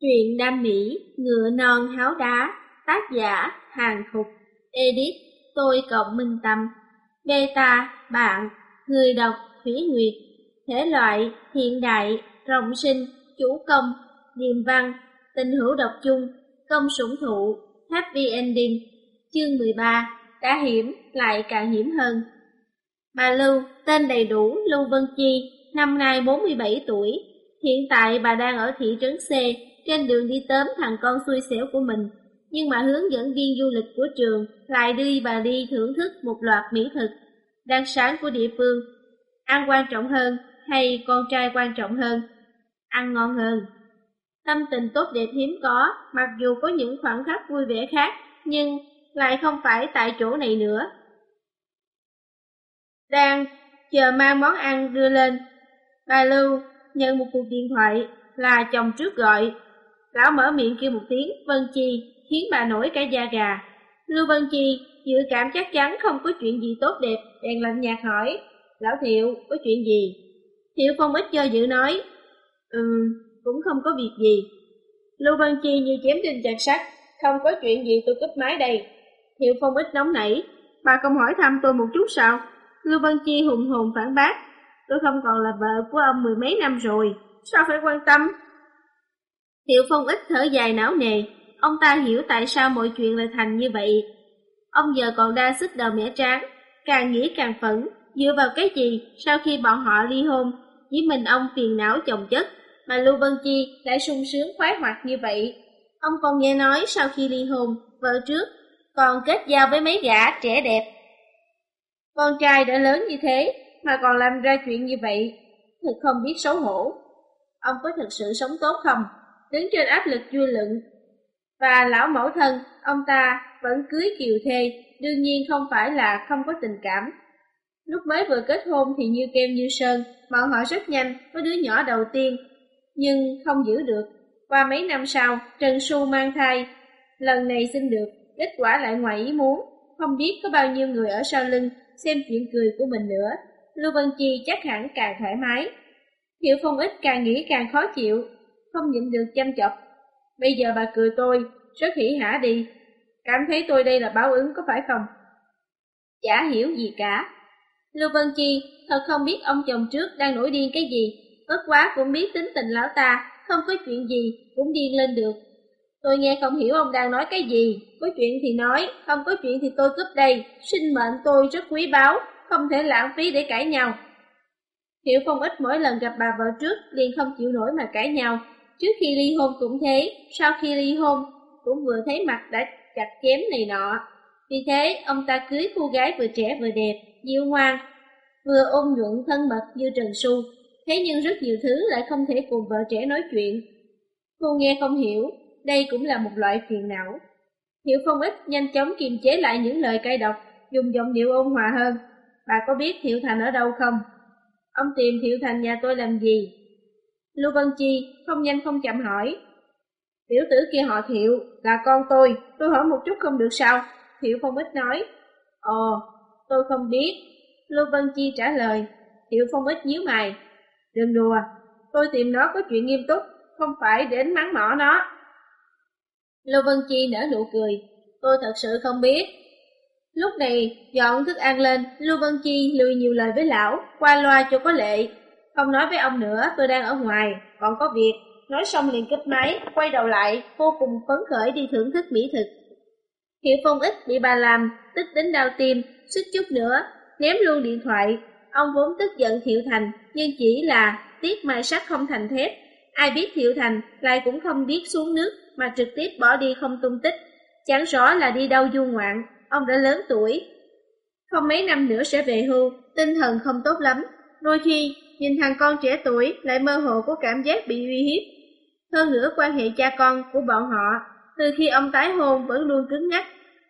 Truyện đam Mỹ, Ngựa Non Háo Đá, tác giả Hàng Thục, edit Tôi Cộng Minh Tâm, beta Bạn, Người đọc Thủy Nguyệt, thể loại hiện đại, rộng sinh, chủ công, điềm văn, tình hữu độc chung, công sủng thụ, happy ending, chương 13, đã hiểm lại càng hiểm hơn. Bà Lưu, tên đầy đủ Lưu Vân Chi, năm nay 47 tuổi, hiện tại bà đang ở thị trấn C, trên đường đi tóm thằng con xui xẻo của mình, nhưng mà hướng dẫn viên du lịch của trường lại đi bà đi thưởng thức một loạt mỹ thực, đặc sản của địa phương. Ăn quan trọng hơn hay con trai quan trọng hơn? Ăn ngon hơn. Tâm tình tốt đẹp hiếm có, mặc dù có những khoảnh khắc vui vẻ khác, nhưng lại không phải tại chỗ này nữa. Đang chờ mang món ăn đưa lên. Bà Lưu nhận một cuộc điện thoại là chồng trước gọi. Lão mở miệng kêu một tiếng Vân Chi, khiến bà nổi cả da gà. Lưu Vân Chi dự cảm chắc chắn không có chuyện gì tốt đẹp, bèn lạnh nhạt hỏi, Lão Thiệu, có chuyện gì? Thiệu Phong ít do dự nói, Ừm, cũng không có việc gì. Lưu Vân Chi như chém đinh chặt sắt, không có chuyện gì tôi cúp máy đây. Thiệu Phong ít nóng nảy, bà không hỏi thăm tôi một chút sao? Lưu Vân Chi hùng hùng phản bác, tôi không còn là vợ của ông mười mấy năm rồi, sao phải quan tâm? Tiểu Phong ít thở dài não nề, ông ta hiểu tại sao mọi chuyện lại thành như vậy. Ông giờ còn đang sức đầu mẻ tráng, càng nghĩ càng phẫn, dựa vào cái gì sau khi bọn họ ly hôn, chỉ mình ông phiền não chồng chất, mà Lưu Vân Chi lại sung sướng khoái hoạt như vậy. Ông còn nghe nói sau khi ly hôn, vợ trước còn kết giao với mấy gã trẻ đẹp. Con trai đã lớn như thế mà còn làm ra chuyện như vậy, thật không biết xấu hổ. Ông có thực sự sống tốt không? Đứng trên áp lực dư luận. Và lão mẫu thân, ông ta vẫn cưới kiều thê, đương nhiên không phải là không có tình cảm. Lúc mới vừa kết hôn thì như kem như sơn, bọn họ rất nhanh có đứa nhỏ đầu tiên, nhưng không giữ được. Qua mấy năm sau, Trần Xu mang thai, lần này sinh được, kết quả lại ngoài ý muốn, không biết có bao nhiêu người ở sau lưng xem chuyện cười của mình nữa. Lưu Vân Chi chắc hẳn càng thoải mái. Hiệu Phong ít càng nghĩ càng khó chịu, không nhịn được chăm chọc. Bây giờ bà cười tôi, rất hỉ hả đi, cảm thấy tôi đây là báo ứng có phải không? Chả hiểu gì cả. Lưu Vân Chi thật không biết ông chồng trước đang nổi điên cái gì, bất quá cũng biết tính tình lão ta, không có chuyện gì cũng điên lên được. Tôi nghe không hiểu ông đang nói cái gì, có chuyện thì nói, không có chuyện thì tôi cướp đây, sinh mệnh tôi rất quý báu, không thể lãng phí để cãi nhau. Hiểu không ít mỗi lần gặp bà vợ trước liền không chịu nổi mà cãi nhau, Trước khi ly hôn cũng thế, sau khi ly hôn cũng vừa thấy mặt đã chặt chém này nọ. Vì thế, ông ta cưới cô gái vừa trẻ vừa đẹp, dịu ngoan, vừa ôn nhuận thân mật như Trần Xu. Thế nhưng rất nhiều thứ lại không thể cùng vợ trẻ nói chuyện. Cô nghe không hiểu, đây cũng là một loại phiền não. Hiểu Phong ít nhanh chóng kiềm chế lại những lời cay độc, dùng giọng điệu ôn hòa hơn. Bà có biết Thiệu Thành ở đâu không? Ông tìm Thiệu Thành nhà tôi làm gì? Lưu Vân Chi không nhanh không chậm hỏi. Tiểu tử kia họ Thiệu, là con tôi, tôi hỏi một chút không được sao? Thiệu Phong Ích nói. Ồ, tôi không biết. Lưu Vân Chi trả lời. Thiệu Phong Ích nhíu mày. Đừng đùa, tôi tìm nó có chuyện nghiêm túc, không phải đến mắng mỏ nó. Lưu Vân Chi nở nụ cười. Tôi thật sự không biết. Lúc này, dọn thức ăn lên, Lưu Vân Chi lười nhiều lời với lão, qua loa cho có lệ, không nói với ông nữa, tôi đang ở ngoài, còn có việc. Nói xong liền cúp máy, quay đầu lại, vô cùng phấn khởi đi thưởng thức mỹ thực. Hiệu Phong ít bị bà làm, tức đến đau tim, suýt chút nữa, ném luôn điện thoại. Ông vốn tức giận Thiệu Thành, nhưng chỉ là tiếc mai sắt không thành thép. Ai biết Thiệu Thành lại cũng không biết xuống nước, mà trực tiếp bỏ đi không tung tích. Chẳng rõ là đi đâu du ngoạn, ông đã lớn tuổi. Không mấy năm nữa sẽ về hưu, tinh thần không tốt lắm. Đôi khi nhìn thằng con trẻ tuổi lại mơ hồ có cảm giác bị uy hiếp. Hơn nữa quan hệ cha con của bọn họ, từ khi ông tái hôn vẫn luôn cứng nhắc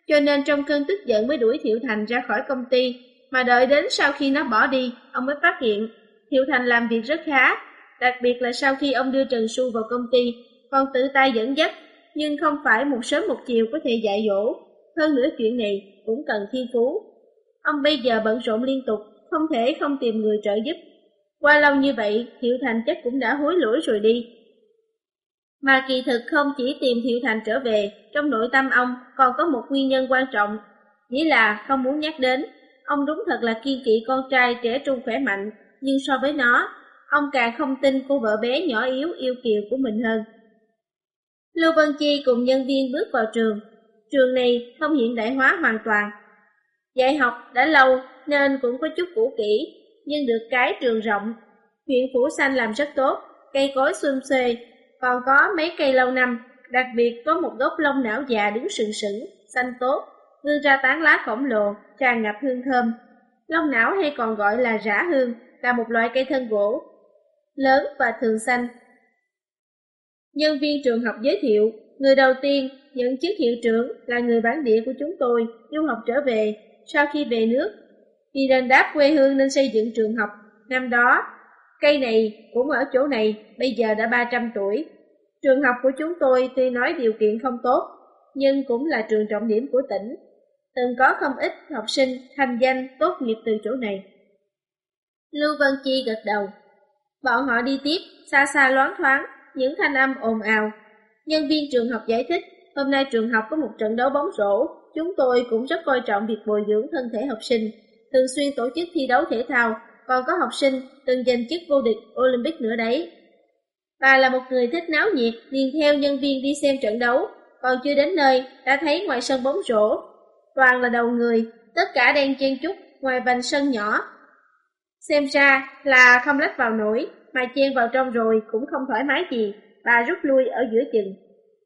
cho nên trong cơn tức giận mới đuổi Thiệu Thành ra khỏi công ty, mà đợi đến sau khi nó bỏ đi, ông mới phát hiện Thiệu Thành làm việc rất khá, đặc biệt là sau khi ông đưa Trần Xu vào công ty, còn tự tay dẫn dắt, nhưng không phải một sớm một chiều có thể dạy dỗ. Hơn nữa chuyện này cũng cần thiên phú. Ông bây giờ bận rộn liên tục, không thể không tìm người trợ giúp. Qua lâu như vậy, thiệu Thành chắc cũng đã hối lỗi rồi đi. Mà kỳ thực không chỉ tìm Thiệu Thành trở về, trong nội tâm ông còn có một nguyên nhân quan trọng, chỉ là không muốn nhắc đến. Ông đúng thật là kiên kỵ con trai trẻ trung khỏe mạnh, nhưng so với nó, ông càng không tin cô vợ bé nhỏ yếu yêu kiều của mình hơn. Lưu Vân Chi cùng nhân viên bước vào trường. Trường này không hiện đại hóa hoàn toàn. Dạy học đã lâu nên cũng có chút cũ kỹ, nhưng được cái trường rộng. Huyện Phủ Xanh làm rất tốt, cây cối xum xuê, còn có mấy cây lâu năm, đặc biệt có một gốc lông não già đứng sừng sững, xanh tốt, vươn ra tán lá khổng lồ, tràn ngập hương thơm. Lông não hay còn gọi là rã hương, là một loại cây thân gỗ, lớn và thường xanh. Nhân viên trường học giới thiệu, người đầu tiên nhận chức hiệu trưởng là người bản địa của chúng tôi, du học trở về, sau khi về nước. Vì lên đáp quê hương nên xây dựng trường học, năm đó Cây này cũng ở chỗ này, bây giờ đã 300 tuổi. Trường học của chúng tôi tuy nói điều kiện không tốt, nhưng cũng là trường trọng điểm của tỉnh. Từng có không ít học sinh thành danh tốt nghiệp từ chỗ này. Lưu Vân Chi gật đầu. Bọn họ đi tiếp, xa xa loáng thoáng, những thanh âm ồn ào. Nhân viên trường học giải thích, hôm nay trường học có một trận đấu bóng rổ, chúng tôi cũng rất coi trọng việc bồi dưỡng thân thể học sinh, thường xuyên tổ chức thi đấu thể thao, còn có học sinh từng giành chức vô địch Olympic nữa đấy. Bà là một người thích náo nhiệt, liền theo nhân viên đi xem trận đấu, còn chưa đến nơi, đã thấy ngoài sân bóng rổ. Toàn là đầu người, tất cả đang chen chúc ngoài vành sân nhỏ. Xem ra là không lách vào nổi, mà chen vào trong rồi cũng không thoải mái gì, bà rút lui ở giữa chừng.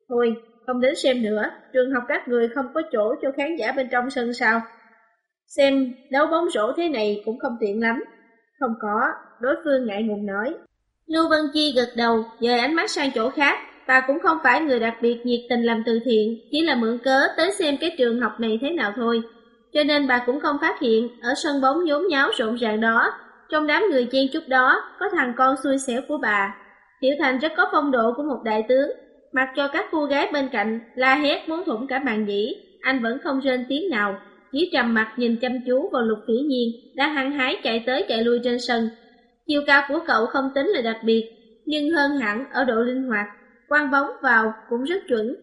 Thôi, không đến xem nữa, trường học các người không có chỗ cho khán giả bên trong sân sao. Xem đấu bóng rổ thế này cũng không tiện lắm. Không có, đối phương ngại ngùng nói. Lưu Vân Chi gật đầu, dời ánh mắt sang chỗ khác. Bà cũng không phải người đặc biệt nhiệt tình làm từ thiện, chỉ là mượn cớ tới xem cái trường học này thế nào thôi. Cho nên bà cũng không phát hiện, ở sân bóng nhốn nháo rộn ràng đó, trong đám người chen chúc đó, có thằng con xui xẻo của bà. Tiểu Thành rất có phong độ của một đại tướng, mặc cho các cô gái bên cạnh la hét muốn thủng cả màn nhĩ, anh vẫn không rên tiếng nào, chỉ trầm mặt nhìn chăm chú vào lục phỉ nhiên đã hăng hái chạy tới chạy lui trên sân. Chiều cao của cậu không tính là đặc biệt, nhưng hơn hẳn ở độ linh hoạt, quăng bóng vào cũng rất chuẩn.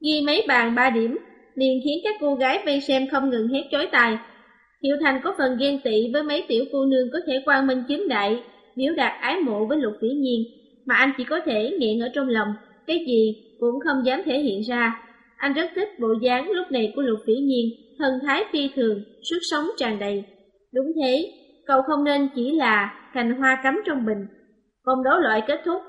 Ghi mấy bàn ba điểm, liền khiến các cô gái vây xem không ngừng hét chói tai. Hiệu Thành có phần ghen tị với mấy tiểu cô nương có thể quan minh chính đại, biểu đạt ái mộ với lục phỉ nhiên, mà anh chỉ có thể nghiện ở trong lòng, cái gì cũng không dám thể hiện ra. Anh rất thích bộ dáng lúc này của lục phỉ nhiên, thần thái phi thường, sức sống tràn đầy. Đúng thế, cậu không nên chỉ là cành hoa cắm trong bình. Vòng đấu loại kết thúc,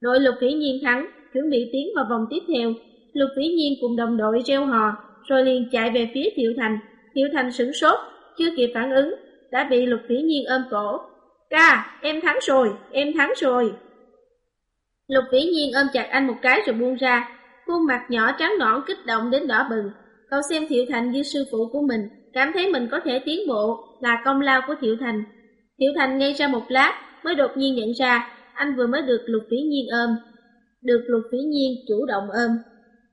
đội lục Vĩ nhiên thắng, chuẩn bị tiến vào vòng tiếp theo. Lục Vĩ nhiên cùng đồng đội reo hò, rồi liền chạy về phía Thiệu Thành. Thiệu Thành sửng sốt, chưa kịp phản ứng, đã bị lục Vĩ nhiên ôm cổ. Ca, em thắng rồi, em thắng rồi. Lục Vĩ nhiên ôm chặt anh một cái rồi buông ra, khuôn mặt nhỏ trắng nõn kích động đến đỏ bừng. Cậu xem Thiệu Thành như sư phụ của mình, cảm thấy mình có thể tiến bộ là công lao của Thiệu Thành. Thiệu Thành ngay ra một lát mới đột nhiên nhận ra anh vừa mới được Lục Phỉ Nhiên ôm. Được Lục Phỉ Nhiên chủ động ôm.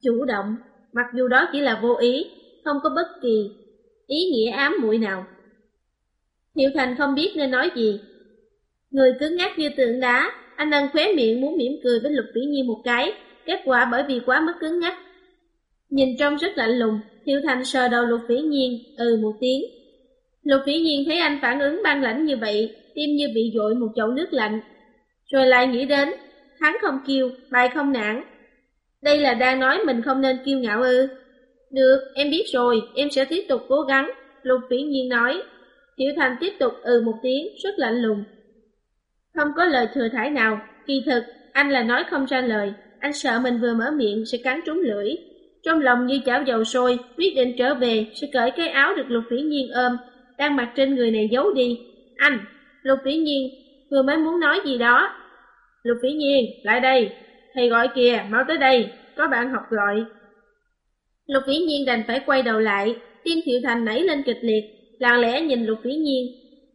Chủ động, mặc dù đó chỉ là vô ý, không có bất kỳ ý nghĩa ám muội nào. Thiệu Thành không biết nên nói gì. Người cứng ngắc như tượng đá, anh đang khóe miệng muốn mỉm cười với Lục Phỉ Nhiên một cái, kết quả bởi vì quá mức cứng ngắc Nhìn trông rất lạnh lùng, Thiệu Thành sờ đầu Lục Vĩ Nhiên, ừ một tiếng. Lục Vĩ Nhiên thấy anh phản ứng băng lãnh như vậy, tim như bị dội một chậu nước lạnh. Rồi lại nghĩ đến, hắn không kiêu, bài không nản. Đây là đang nói mình không nên kiêu ngạo ư. Được, em biết rồi, em sẽ tiếp tục cố gắng, Lục Vĩ Nhiên nói. Thiệu Thành tiếp tục ừ một tiếng, rất lạnh lùng. Không có lời thừa thải nào, kỳ thực, anh là nói không ra lời, anh sợ mình vừa mở miệng sẽ cắn trúng lưỡi, trong lòng như chảo dầu sôi, quyết định trở về, sẽ cởi cái áo được Lục Vĩ Nhiên ôm, đang mặc trên người này giấu đi. Anh, Lục Vĩ Nhiên, vừa mới muốn nói gì đó. Lục Vĩ Nhiên, lại đây, thầy gọi kìa, mau tới đây, có bạn học gọi. Lục Vĩ Nhiên đành phải quay đầu lại, tim Thiệu Thành nảy lên kịch liệt, lặng lẽ nhìn Lục Vĩ Nhiên.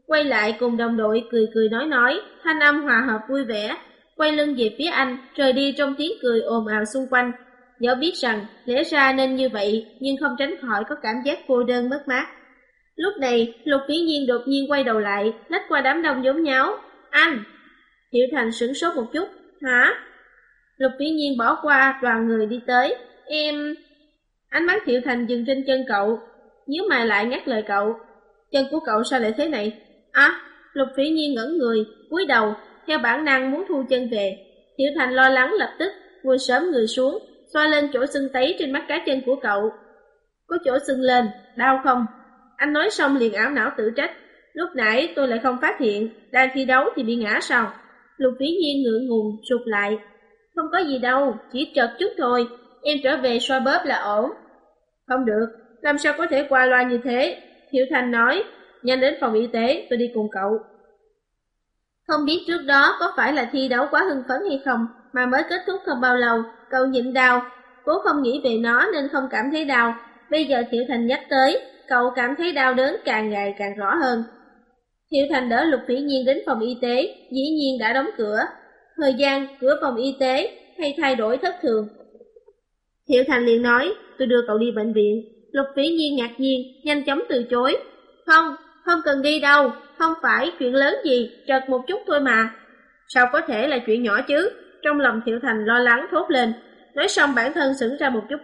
Quay lại cùng đồng đội cười cười nói nói, thanh âm hòa hợp vui vẻ, quay lưng về phía anh, rời đi trong tiếng cười ồn ào xung quanh. Dẫu biết rằng lẽ ra nên như vậy nhưng không tránh khỏi có cảm giác cô đơn mất mát. Lúc này, Lục Vĩ Nhiên đột nhiên quay đầu lại, lách qua đám đông nhốn nháo. Anh! Hiệu Thành sửng sốt một chút. Hả? Lục Vĩ Nhiên bỏ qua đoàn người đi tới. Em... Ánh mắt hiệu Thành dừng trên chân cậu, nhíu mày lại ngắt lời cậu. Chân của cậu sao lại thế này? À, Lục Vĩ Nhiên ngẩn người, cúi đầu, theo bản năng muốn thu chân về. hiệu Thành lo lắng lập tức, ngồi sớm người xuống, xoa lên chỗ sưng tấy trên mắt cá chân của cậu. Có chỗ sưng lên, đau không? Anh nói xong liền ảo não tự trách. Lúc nãy tôi lại không phát hiện, đang thi đấu thì bị ngã sao? Lục Vĩ Nhiên ngượng ngùng, sụt lại. Không có gì đâu, chỉ trật chút thôi, em trở về xoa bóp là ổn. Không được, làm sao có thể qua loa như thế? Thiệu Thành nói, nhanh đến phòng y tế, tôi đi cùng cậu. Không biết trước đó có phải là thi đấu quá hưng phấn hay không, mà mới kết thúc không bao lâu, cậu nhịn đau, cố không nghĩ về nó nên không cảm thấy đau. Bây giờ Thiệu Thành nhắc tới, cậu cảm thấy đau đớn càng ngày càng rõ hơn. Thiệu Thành đỡ Lục Vĩ Nhiên đến phòng y tế, dĩ nhiên đã đóng cửa. Thời gian cửa phòng y tế hay thay đổi thất thường. Thiệu Thành liền nói, tôi đưa cậu đi bệnh viện. Lục Vĩ Nhiên ngạc nhiên, nhanh chóng từ chối. Không, không cần đi đâu, không phải chuyện lớn gì, chợt một chút thôi mà. Sao có thể là chuyện nhỏ chứ? Trong lòng Thiệu Thành lo lắng thốt lên, nói xong bản thân sững ra một chút.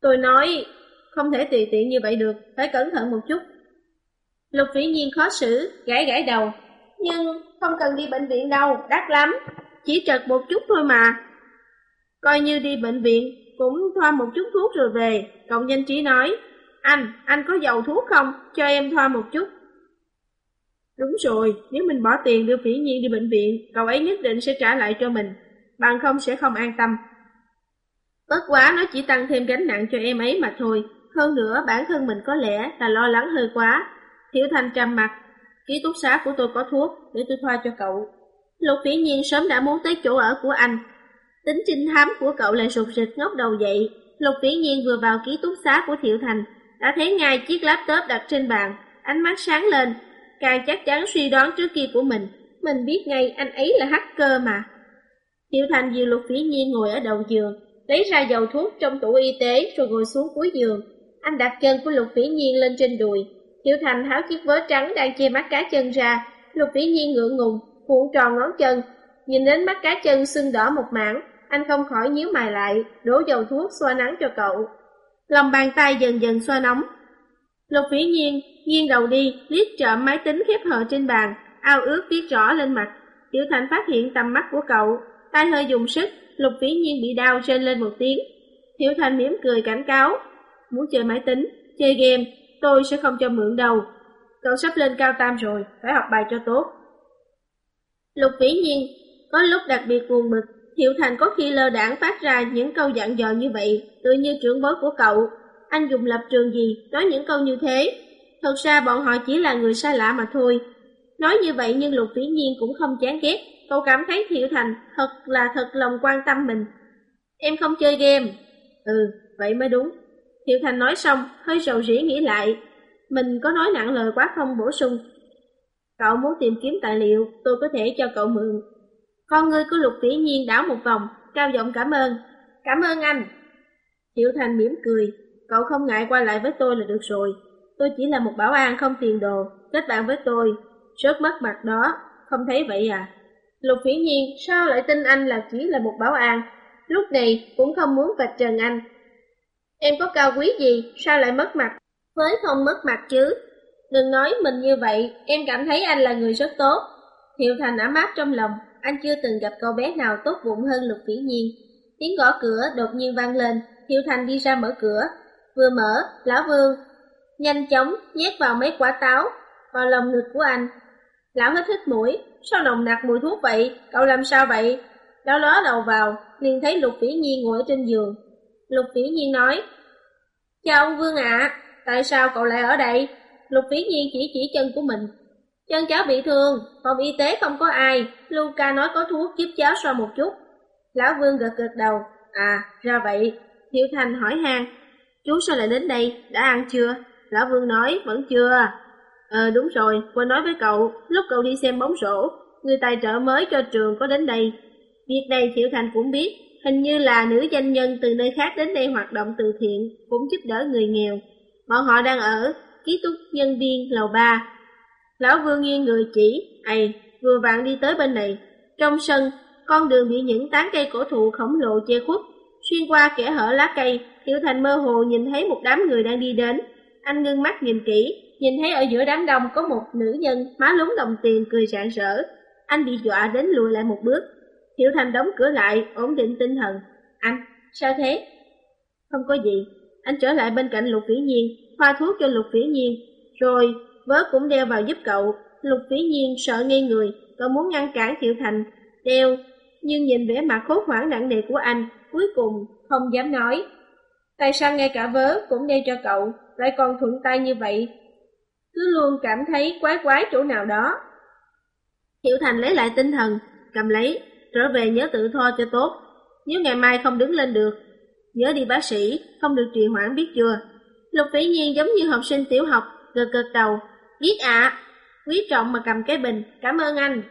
Tôi nói, không thể tùy tiện như vậy được, phải cẩn thận một chút. Lục Vĩ Nhiên khó xử, gãi gãi đầu. Nhưng không cần đi bệnh viện đâu, đắt lắm. Chỉ trật một chút thôi mà. Coi như đi bệnh viện, cũng thoa một chút thuốc rồi về. Cộng danh trí nói, anh, anh có dầu thuốc không? Cho em thoa một chút. Đúng rồi, nếu mình bỏ tiền đưa Phỉ Nhiên đi bệnh viện, cậu ấy nhất định sẽ trả lại cho mình, bằng không sẽ không an tâm. Bất quá nó chỉ tăng thêm gánh nặng cho em ấy mà thôi, hơn nữa bản thân mình có lẽ là lo lắng hơi quá. Thiểu Thanh trầm mặt, ký túc xá của tôi có thuốc, để tôi thoa cho cậu. Lục Phỉ Nhiên sớm đã muốn tới chỗ ở của anh. Tính trinh thám của cậu lại sụt sịt ngóc đầu dậy. Lục Phỉ Nhiên vừa vào ký túc xá của Thiệu Thành, đã thấy ngay chiếc laptop đặt trên bàn, ánh mắt sáng lên, càng chắc chắn suy đoán trước kia của mình. Mình biết ngay anh ấy là hacker mà. tiêu Thành dìu Lục Phỉ Nhiên ngồi ở đầu giường, lấy ra dầu thuốc trong tủ y tế rồi ngồi xuống cuối giường. Anh đặt chân của Lục Phỉ Nhiên lên trên đùi. tiêu Thành tháo chiếc vớ trắng đang che mắt cá chân ra. Lục Phỉ Nhiên ngượng ngùng, cuộn tròn ngón chân. Nhìn đến mắt cá chân sưng đỏ một mảng, anh không khỏi nhíu mày lại, đổ dầu thuốc xoa nắng cho cậu. Lòng bàn tay dần dần xoa nóng. Lục Phỉ Nhiên nghiêng đầu đi, liếc trộm máy tính khép hờ trên bàn, ao ước viết rõ lên mặt. Tiểu Thành phát hiện tầm mắt của cậu, tay hơi dùng sức, Lục Vĩ Nhiên bị đau trên lên một tiếng. Tiểu Thành mỉm cười cảnh cáo, muốn chơi máy tính, chơi game, tôi sẽ không cho mượn đâu. Cậu sắp lên cao tam rồi, phải học bài cho tốt. Lục Vĩ Nhiên có lúc đặc biệt buồn bực, Thiệu Thành có khi lơ đảng phát ra những câu dặn dò như vậy, tự như trưởng bối của cậu. Anh dùng lập trường gì nói những câu như thế? Thật ra bọn họ chỉ là người xa lạ mà thôi. Nói như vậy nhưng Lục Vĩ Nhiên cũng không chán ghét, cậu cảm thấy Thiệu Thành thật là thật lòng quan tâm mình. Em không chơi game. Ừ, vậy mới đúng. Thiệu Thành nói xong, hơi rầu rĩ nghĩ lại. Mình có nói nặng lời quá không bổ sung. Cậu muốn tìm kiếm tài liệu, tôi có thể cho cậu mượn. Con ngươi của Lục Vĩ Nhiên đảo một vòng, cao giọng cảm ơn. Cảm ơn anh. Thiệu Thành mỉm cười, cậu không ngại qua lại với tôi là được rồi. Tôi chỉ là một bảo an không tiền đồ, kết bạn với tôi. Rớt mất mặt đó, không thấy vậy à? Lục Vĩ Nhiên sao lại tin anh là chỉ là một bảo an? Lúc này cũng không muốn vạch trần anh. Em có cao quý gì, sao lại mất mặt? Với không mất mặt chứ. Đừng nói mình như vậy, em cảm thấy anh là người rất tốt. Hiệu Thành ấm áp trong lòng, anh chưa từng gặp cậu bé nào tốt bụng hơn Lục Vĩ Nhiên. Tiếng gõ cửa đột nhiên vang lên, Hiệu Thành đi ra mở cửa. Vừa mở, Lão Vương nhanh chóng nhét vào mấy quả táo vào lồng ngực của anh. Lão hít hít mũi, sao nồng nặc mùi thuốc vậy, cậu làm sao vậy? Lão ló đầu vào, liền thấy Lục Vĩ nhi ngồi trên giường. Lục Vĩ nhi nói, Chào ông Vương ạ, tại sao cậu lại ở đây? Lục Vĩ nhi chỉ chỉ chân của mình. Chân cháu bị thương, phòng y tế không có ai, Luca nói có thuốc giúp cháu xoa một chút. Lão Vương gật gật đầu, à, ra vậy. thiếu Thành hỏi han, chú sao lại đến đây, đã ăn chưa? Lão Vương nói, vẫn chưa. Ờ đúng rồi, quên nói với cậu, lúc cậu đi xem bóng rổ, người tài trợ mới cho trường có đến đây. Việc này Thiệu Thành cũng biết, hình như là nữ danh nhân từ nơi khác đến đây hoạt động từ thiện, cũng giúp đỡ người nghèo. Bọn họ đang ở ký túc nhân viên lầu 3. Lão Vương nghiêng người chỉ, ầy, vừa vặn đi tới bên này. Trong sân, Con đường bị những tán cây cổ thụ khổng lồ che khuất, xuyên qua kẽ hở lá cây, Thiệu Thành mơ hồ nhìn thấy một đám người đang đi đến. Anh ngưng mắt nhìn kỹ, nhìn thấy ở giữa đám đông có một nữ nhân má lúng đồng tiền cười rạng rỡ. Anh bị dọa đến lùi lại một bước. Thiệu Thành đóng cửa lại, ổn định tinh thần. Anh, sao thế? Không có gì. Anh trở lại bên cạnh Lục Vĩ Nhiên, hoa thuốc cho Lục Vĩ Nhiên. Rồi, vớ cũng đeo vào giúp cậu. Lục Vĩ Nhiên sợ ngây người, cậu muốn ngăn cản Thiệu Thành. Đeo, nhưng nhìn vẻ mặt khốn hoảng nặng nề của anh, cuối cùng không dám nói. Tại sao ngay cả vớ cũng đeo cho cậu, lại còn thuận tay như vậy? Cứ luôn cảm thấy quái quái chỗ nào đó. Thiệu Thành lấy lại tinh thần, cầm lấy, trở về nhớ tự tho cho tốt. Nếu ngày mai không đứng lên được, nhớ đi bác sĩ, không được trì hoãn biết chưa. Lục Vĩ Nhiên giống như học sinh tiểu học, gật gật đầu. Biết ạ, quý trọng mà cầm cái bình, cảm ơn anh.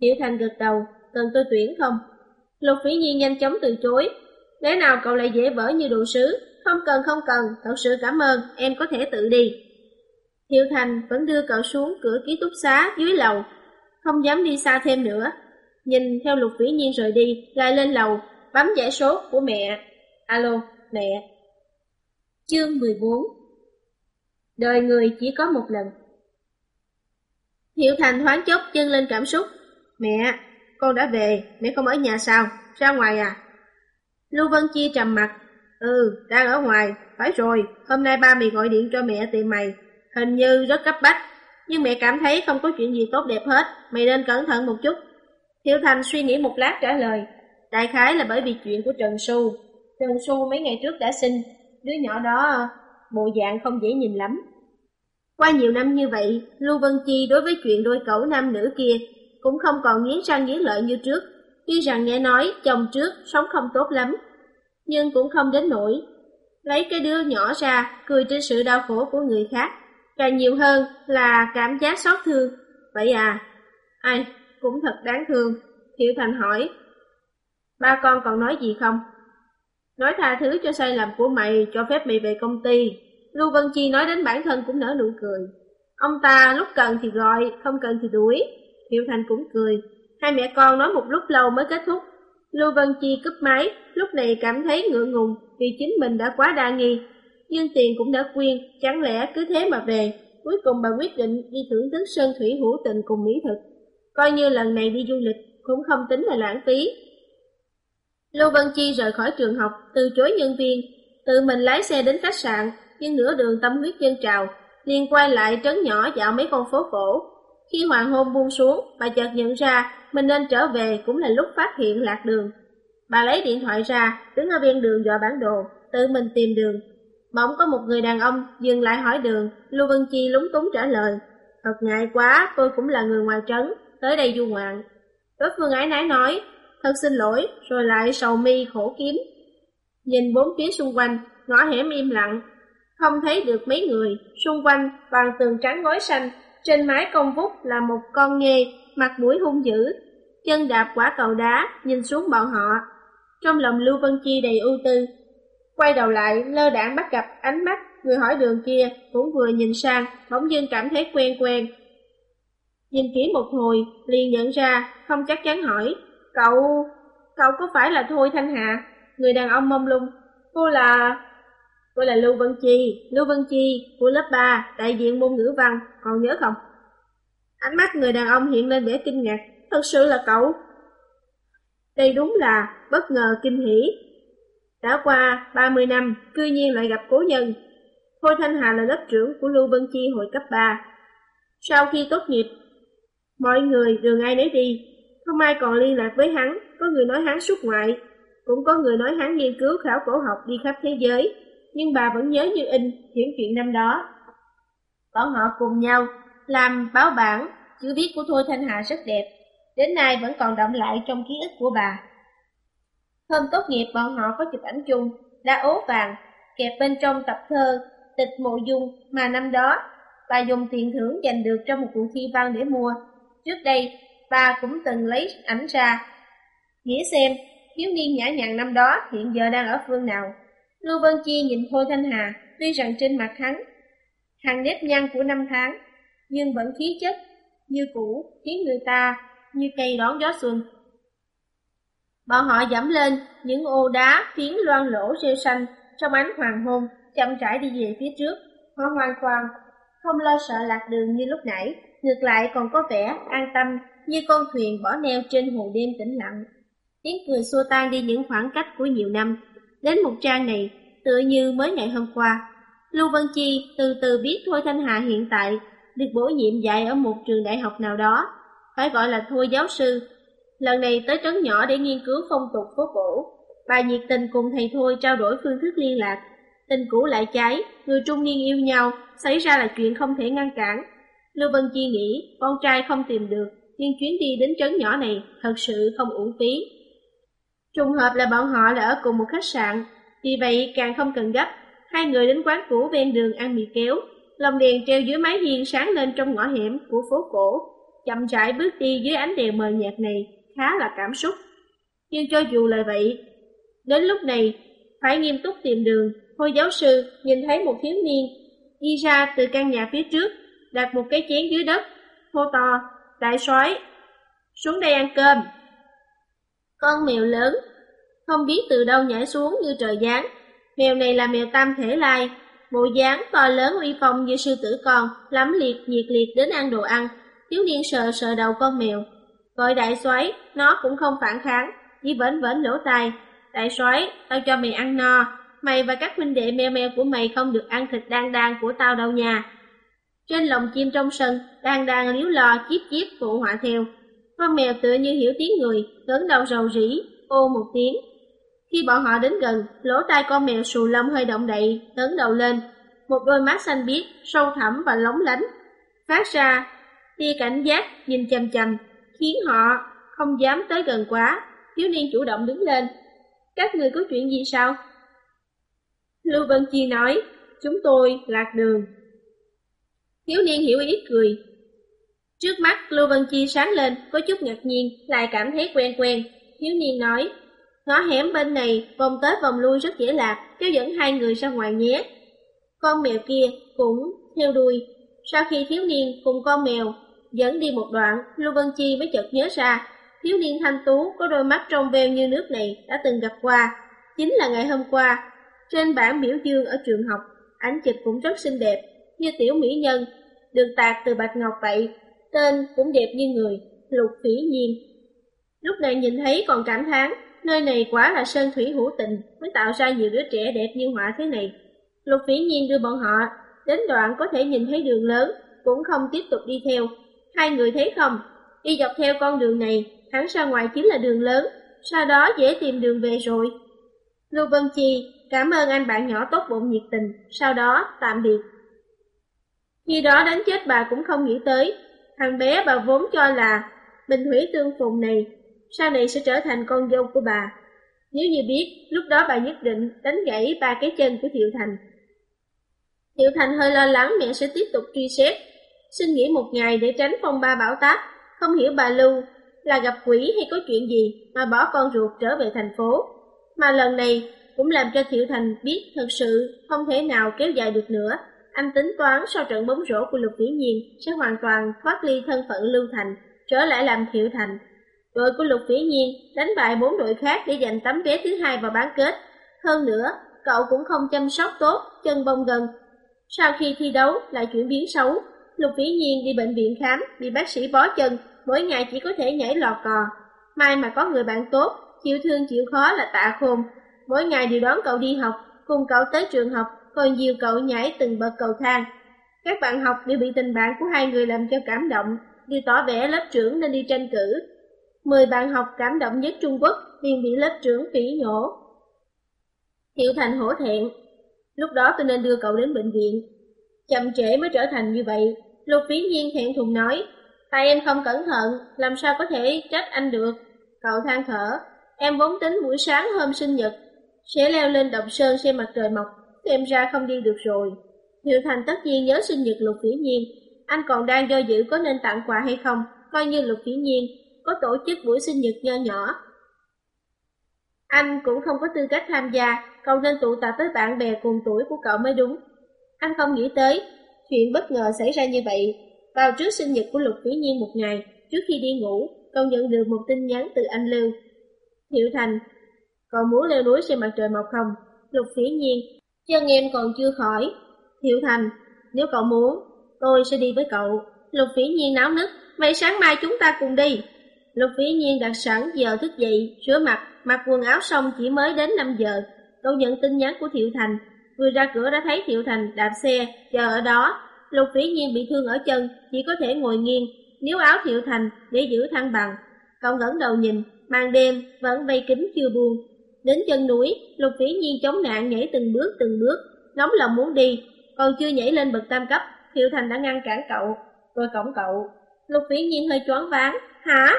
Thiệu Thành gật đầu, cần tôi tuyển không? Lục Vĩ Nhiên nhanh chóng từ chối. Lẽ nào cậu lại dễ vỡ như đồ sứ? Không cần không cần, thật sự cảm ơn, em có thể tự đi. Thiệu Thành vẫn đưa cậu xuống cửa ký túc xá dưới lầu, không dám đi xa thêm nữa. Nhìn theo Lục Vĩ Nhiên rời đi, lại lên lầu, bấm giải số của mẹ. Alo, mẹ. Chương 14 Đời người chỉ có một lần. Thiệu Thành thoáng chốc chân lên cảm xúc. Mẹ, con đã về, mẹ không ở nhà sao? Ra ngoài à? Lưu Vân Chi trầm mặt. Ừ, đang ở ngoài. Phải rồi, hôm nay ba mày gọi điện cho mẹ tìm mày. Hình như rất cấp bách. Nhưng mẹ cảm thấy không có chuyện gì tốt đẹp hết. Mày nên cẩn thận một chút. Thiệu Thành suy nghĩ một lát trả lời. Đại khái là bởi vì chuyện của Trần Xu. Trần Xu mấy ngày trước đã sinh. Đứa nhỏ đó bộ dạng không dễ nhìn lắm. Qua nhiều năm như vậy, Lưu Vân Chi đối với chuyện đôi cẩu nam nữ kia cũng không còn nghiến răng nghiến lợi như trước. Tuy rằng nghe nói chồng trước sống không tốt lắm, nhưng cũng không đến nỗi. Lấy cái đứa nhỏ ra, cười trên sự đau khổ của người khác, càng nhiều hơn là cảm giác xót thương. Vậy à? Ai, cũng thật đáng thương. Thiệu Thành hỏi, ba con còn nói gì không? Nói tha thứ cho sai lầm của mày, cho phép mày về công ty. Lưu Vân Chi nói đến bản thân cũng nở nụ cười. Ông ta lúc cần thì gọi, không cần thì đuổi. Hiệu Thành cũng cười. Hai mẹ con nói một lúc lâu mới kết thúc. Lưu Vân Chi cúp máy, lúc này cảm thấy ngượng ngùng vì chính mình đã quá đa nghi. Nhưng tiền cũng đã quyên, chẳng lẽ cứ thế mà về. Cuối cùng bà quyết định đi thưởng thức sơn thủy hữu tình cùng mỹ thực. Coi như lần này đi du lịch cũng không tính là lãng phí. Lưu Vân Chi rời khỏi trường học, từ chối nhân viên, tự mình lái xe đến khách sạn, nhưng nửa đường tâm huyết dân trào, liền quay lại trấn nhỏ dạo mấy con phố cổ. Khi hoàng hôn buông xuống, bà chợt nhận ra mình nên trở về cũng là lúc phát hiện lạc đường. Bà lấy điện thoại ra, đứng ở bên đường dọa bản đồ, tự mình tìm đường. Bỗng có một người đàn ông dừng lại hỏi đường, Lưu Vân Chi lúng túng trả lời. Thật ngại quá, tôi cũng là người ngoài trấn, tới đây du ngoạn. Đối phương ái nái nói, thật xin lỗi, rồi lại sầu mi khổ kiếm. Nhìn bốn phía xung quanh, ngõ hẻm im lặng, không thấy được mấy người, xung quanh toàn tường trắng ngói xanh, trên mái công vút là một con nghê, mặt mũi hung dữ, chân đạp quả cầu đá, nhìn xuống bọn họ. Trong lòng Lưu Vân Chi đầy ưu tư, quay đầu lại lơ đảng bắt gặp ánh mắt người hỏi đường kia cũng vừa nhìn sang, bỗng dưng cảm thấy quen quen. Nhìn kỹ một hồi, liền nhận ra, không chắc chắn hỏi, cậu, cậu có phải là Thôi Thanh Hạ? Người đàn ông mông lung, cô là... Cô là Lưu Vân Chi, Lưu Vân Chi của lớp 3, đại diện môn ngữ văn, còn nhớ không? Ánh mắt người đàn ông hiện lên vẻ kinh ngạc, thật sự là cậu. Đây đúng là bất ngờ kinh hỉ. Đã qua 30 năm, cư nhiên lại gặp cố nhân. Thôi Thanh Hà là lớp trưởng của Lưu Vân Chi hồi cấp 3. Sau khi tốt nghiệp, mọi người đường ai nấy đi, không ai còn liên lạc với hắn, có người nói hắn xuất ngoại, cũng có người nói hắn nghiên cứu khảo cổ học đi khắp thế giới, nhưng bà vẫn nhớ như in những chuyện năm đó. Bọn họ cùng nhau làm báo bản, chữ viết của Thôi Thanh Hà rất đẹp, đến nay vẫn còn động lại trong ký ức của bà. Hôm tốt nghiệp bọn họ có chụp ảnh chung, đã ố vàng, kẹp bên trong tập thơ Tịch Mộ Dung mà năm đó bà dùng tiền thưởng giành được trong một cuộc thi văn để mua. Trước đây, bà cũng từng lấy ảnh ra, nghĩ xem thiếu niên nhã nhặn năm đó hiện giờ đang ở phương nào. Lưu Vân Chi nhìn Thôi Thanh Hà, tuy rằng trên mặt hắn, hàng nếp nhăn của năm tháng, nhưng vẫn khí chất như cũ, khiến người ta như cây đón gió xuân. Bọn họ dẫm lên những ô đá phiến loang lỗ rêu xanh trong ánh hoàng hôn, chậm rãi đi về phía trước. Họ hoàn toàn không lo sợ lạc đường như lúc nãy, ngược lại còn có vẻ an tâm như con thuyền bỏ neo trên hồ đêm tĩnh lặng. Tiếng cười xua tan đi những khoảng cách của nhiều năm. Đến một trang này, tựa như mới ngày hôm qua. Lưu Vân Chi từ từ biết Thôi Thanh Hà hiện tại được bổ nhiệm dạy ở một trường đại học nào đó, phải gọi là Thôi giáo sư. Lần này tới trấn nhỏ để nghiên cứu phong tục phố cổ. Bà nhiệt tình cùng thầy Thôi trao đổi phương thức liên lạc. Tình cũ lại cháy, người trung niên yêu nhau, xảy ra là chuyện không thể ngăn cản. Lưu Vân Chi nghĩ con trai không tìm được, nhưng chuyến đi đến trấn nhỏ này thật sự không uổng phí. Trùng hợp là bọn họ là ở cùng một khách sạn, vì vậy càng không cần gấp. Hai người đến quán cũ ven đường ăn mì kéo, lồng đèn treo dưới mái hiên sáng lên trong ngõ hẻm của phố cổ, chậm rãi bước đi dưới ánh đèn mờ nhạt này, khá là cảm xúc. Nhưng cho dù là vậy, đến lúc này, phải nghiêm túc tìm đường, thôi giáo sư nhìn thấy một thiếu niên đi ra từ căn nhà phía trước, đặt một cái chén dưới đất, hô to, đại soái xuống đây ăn cơm. Con mèo lớn, không biết từ đâu nhảy xuống như trời giáng. Mèo này là mèo tam thể lai, bộ dáng to lớn uy phong như sư tử con, lắm liệt nhiệt liệt đến ăn đồ ăn. Thiếu niên sờ sờ đầu con mèo, gọi đại soái, nó cũng không phản kháng, chỉ vẫn vẫn lỗ tai. Đại soái, tao cho mày ăn no, mày và các huynh đệ mèo mèo của mày không được ăn thịt đan đan của tao đâu nha. Trên lồng chim trong sân, đang đang liếu lo chiếp chiếp phụ họa theo. Con mèo tựa như hiểu tiếng người, lớn đầu rầu rĩ, ô một tiếng. Khi bọn họ đến gần, lỗ tai con mèo xù lông hơi động đậy, lớn đầu lên. Một đôi mắt xanh biếc, sâu thẳm và lóng lánh. Phát ra, tia cảnh giác, nhìn chằm chằm, khiến họ không dám tới gần quá. Thiếu niên chủ động đứng lên. Các người có chuyện gì sao? Lưu Vân Chi nói, chúng tôi lạc đường. Thiếu niên hiểu ý cười. Trước mắt Lưu Vân Chi sáng lên, có chút ngạc nhiên, lại cảm thấy quen quen. Thiếu niên nói, ngõ hẻm bên này, vòng tới vòng lui rất dễ lạc, kéo dẫn hai người ra ngoài nhé. Con mèo kia cũng theo đuôi. Sau khi thiếu niên cùng con mèo dẫn đi một đoạn, Lưu Vân Chi mới chợt nhớ ra, thiếu niên thanh tú có đôi mắt trong veo như nước này đã từng gặp qua. Chính là ngày hôm qua, trên bảng biểu dương ở trường học, ảnh chụp cũng rất xinh đẹp, như tiểu mỹ nhân, được tạc từ bạch ngọc vậy, tên cũng đẹp như người, lục phỉ nhiên. Lúc này nhìn thấy còn cảm thán, nơi này quá là sơn thủy hữu tình, mới tạo ra nhiều đứa trẻ đẹp như họa thế này. Lục phỉ nhiên đưa bọn họ, đến đoạn có thể nhìn thấy đường lớn, cũng không tiếp tục đi theo. Hai người thấy không, đi dọc theo con đường này, hắn ra ngoài chính là đường lớn, sau đó dễ tìm đường về rồi. Lưu Vân Chi, cảm ơn anh bạn nhỏ tốt bụng nhiệt tình, sau đó tạm biệt. Khi đó đánh chết bà cũng không nghĩ tới, thằng bé bà vốn cho là bình thủy tương phùng này, sau này sẽ trở thành con dâu của bà. Nếu như biết, lúc đó bà nhất định đánh gãy ba cái chân của Thiệu Thành. Thiệu Thành hơi lo lắng mẹ sẽ tiếp tục truy xét, xin nghỉ một ngày để tránh phong ba bảo táp, không hiểu bà Lưu là gặp quỷ hay có chuyện gì mà bỏ con ruột trở về thành phố. Mà lần này cũng làm cho Thiệu Thành biết thật sự không thể nào kéo dài được nữa. Anh tính toán sau trận bóng rổ của Lục Vĩ Nhiên sẽ hoàn toàn thoát ly thân phận Lưu Thành, trở lại làm Thiệu Thành. Đội của Lục Vĩ Nhiên đánh bại bốn đội khác để giành tấm vé thứ hai vào bán kết. Hơn nữa, cậu cũng không chăm sóc tốt chân bông gần. Sau khi thi đấu lại chuyển biến xấu, Lục Vĩ Nhiên đi bệnh viện khám, bị bác sĩ bó chân, mỗi ngày chỉ có thể nhảy lò cò. May mà có người bạn tốt, chịu thương chịu khó là tạ khôn, mỗi ngày đều đón cậu đi học, cùng cậu tới trường học, còn nhiều cậu nhảy từng bậc cầu thang. Các bạn học đều bị tình bạn của hai người làm cho cảm động, đều tỏ vẻ lớp trưởng nên đi tranh cử. Mười bạn học cảm động nhất Trung Quốc liền bị lớp trưởng phỉ nhổ. Hiệu Thành hổ thẹn, lúc đó tôi nên đưa cậu đến bệnh viện. Chậm trễ mới trở thành như vậy, Lục Phí Nhiên thẹn thùng nói, tại em không cẩn thận, làm sao có thể trách anh được. Cậu than thở, em vốn tính buổi sáng hôm sinh nhật sẽ leo lên động sơn xem mặt trời mọc, xem ra không đi được rồi. Hiệu Thành tất nhiên nhớ sinh nhật Lục Vĩ Nhiên, anh còn đang do dự có nên tặng quà hay không, coi như Lục Vĩ Nhiên có tổ chức buổi sinh nhật nho nhỏ. Anh cũng không có tư cách tham gia, cậu nên tụ tập với bạn bè cùng tuổi của cậu mới đúng. Anh không nghĩ tới, chuyện bất ngờ xảy ra như vậy. Vào trước sinh nhật của Lục Vĩ Nhiên một ngày, trước khi đi ngủ, cậu nhận được một tin nhắn từ anh Lưu. Thiệu Thành, cậu muốn leo núi xem mặt trời mọc không? Lục Phỉ Nhiên, chân em còn chưa khỏi. Thiệu Thành, nếu cậu muốn, tôi sẽ đi với cậu. Lục Phỉ Nhiên náo nức, vậy sáng mai chúng ta cùng đi. Lục Phỉ Nhiên đặt sẵn giờ thức dậy, rửa mặt, mặc quần áo xong chỉ mới đến 5 giờ. Cậu nhận tin nhắn của Thiệu Thành, vừa ra cửa đã thấy Thiệu Thành đạp xe, chờ ở đó. Lục Phỉ Nhiên bị thương ở chân, chỉ có thể ngồi nghiêng, níu áo Thiệu Thành để giữ thăng bằng. Cậu ngẩng đầu nhìn, màn đêm vẫn vây kín, chưa buông. Đến chân núi, Lục Vĩ Nhiên chống nạn nhảy từng bước từng bước, nóng lòng muốn đi, còn chưa nhảy lên bậc tam cấp, Thiệu Thành đã ngăn cản cậu, rồi cổng cậu. Lục Vĩ Nhiên hơi choáng váng, hả?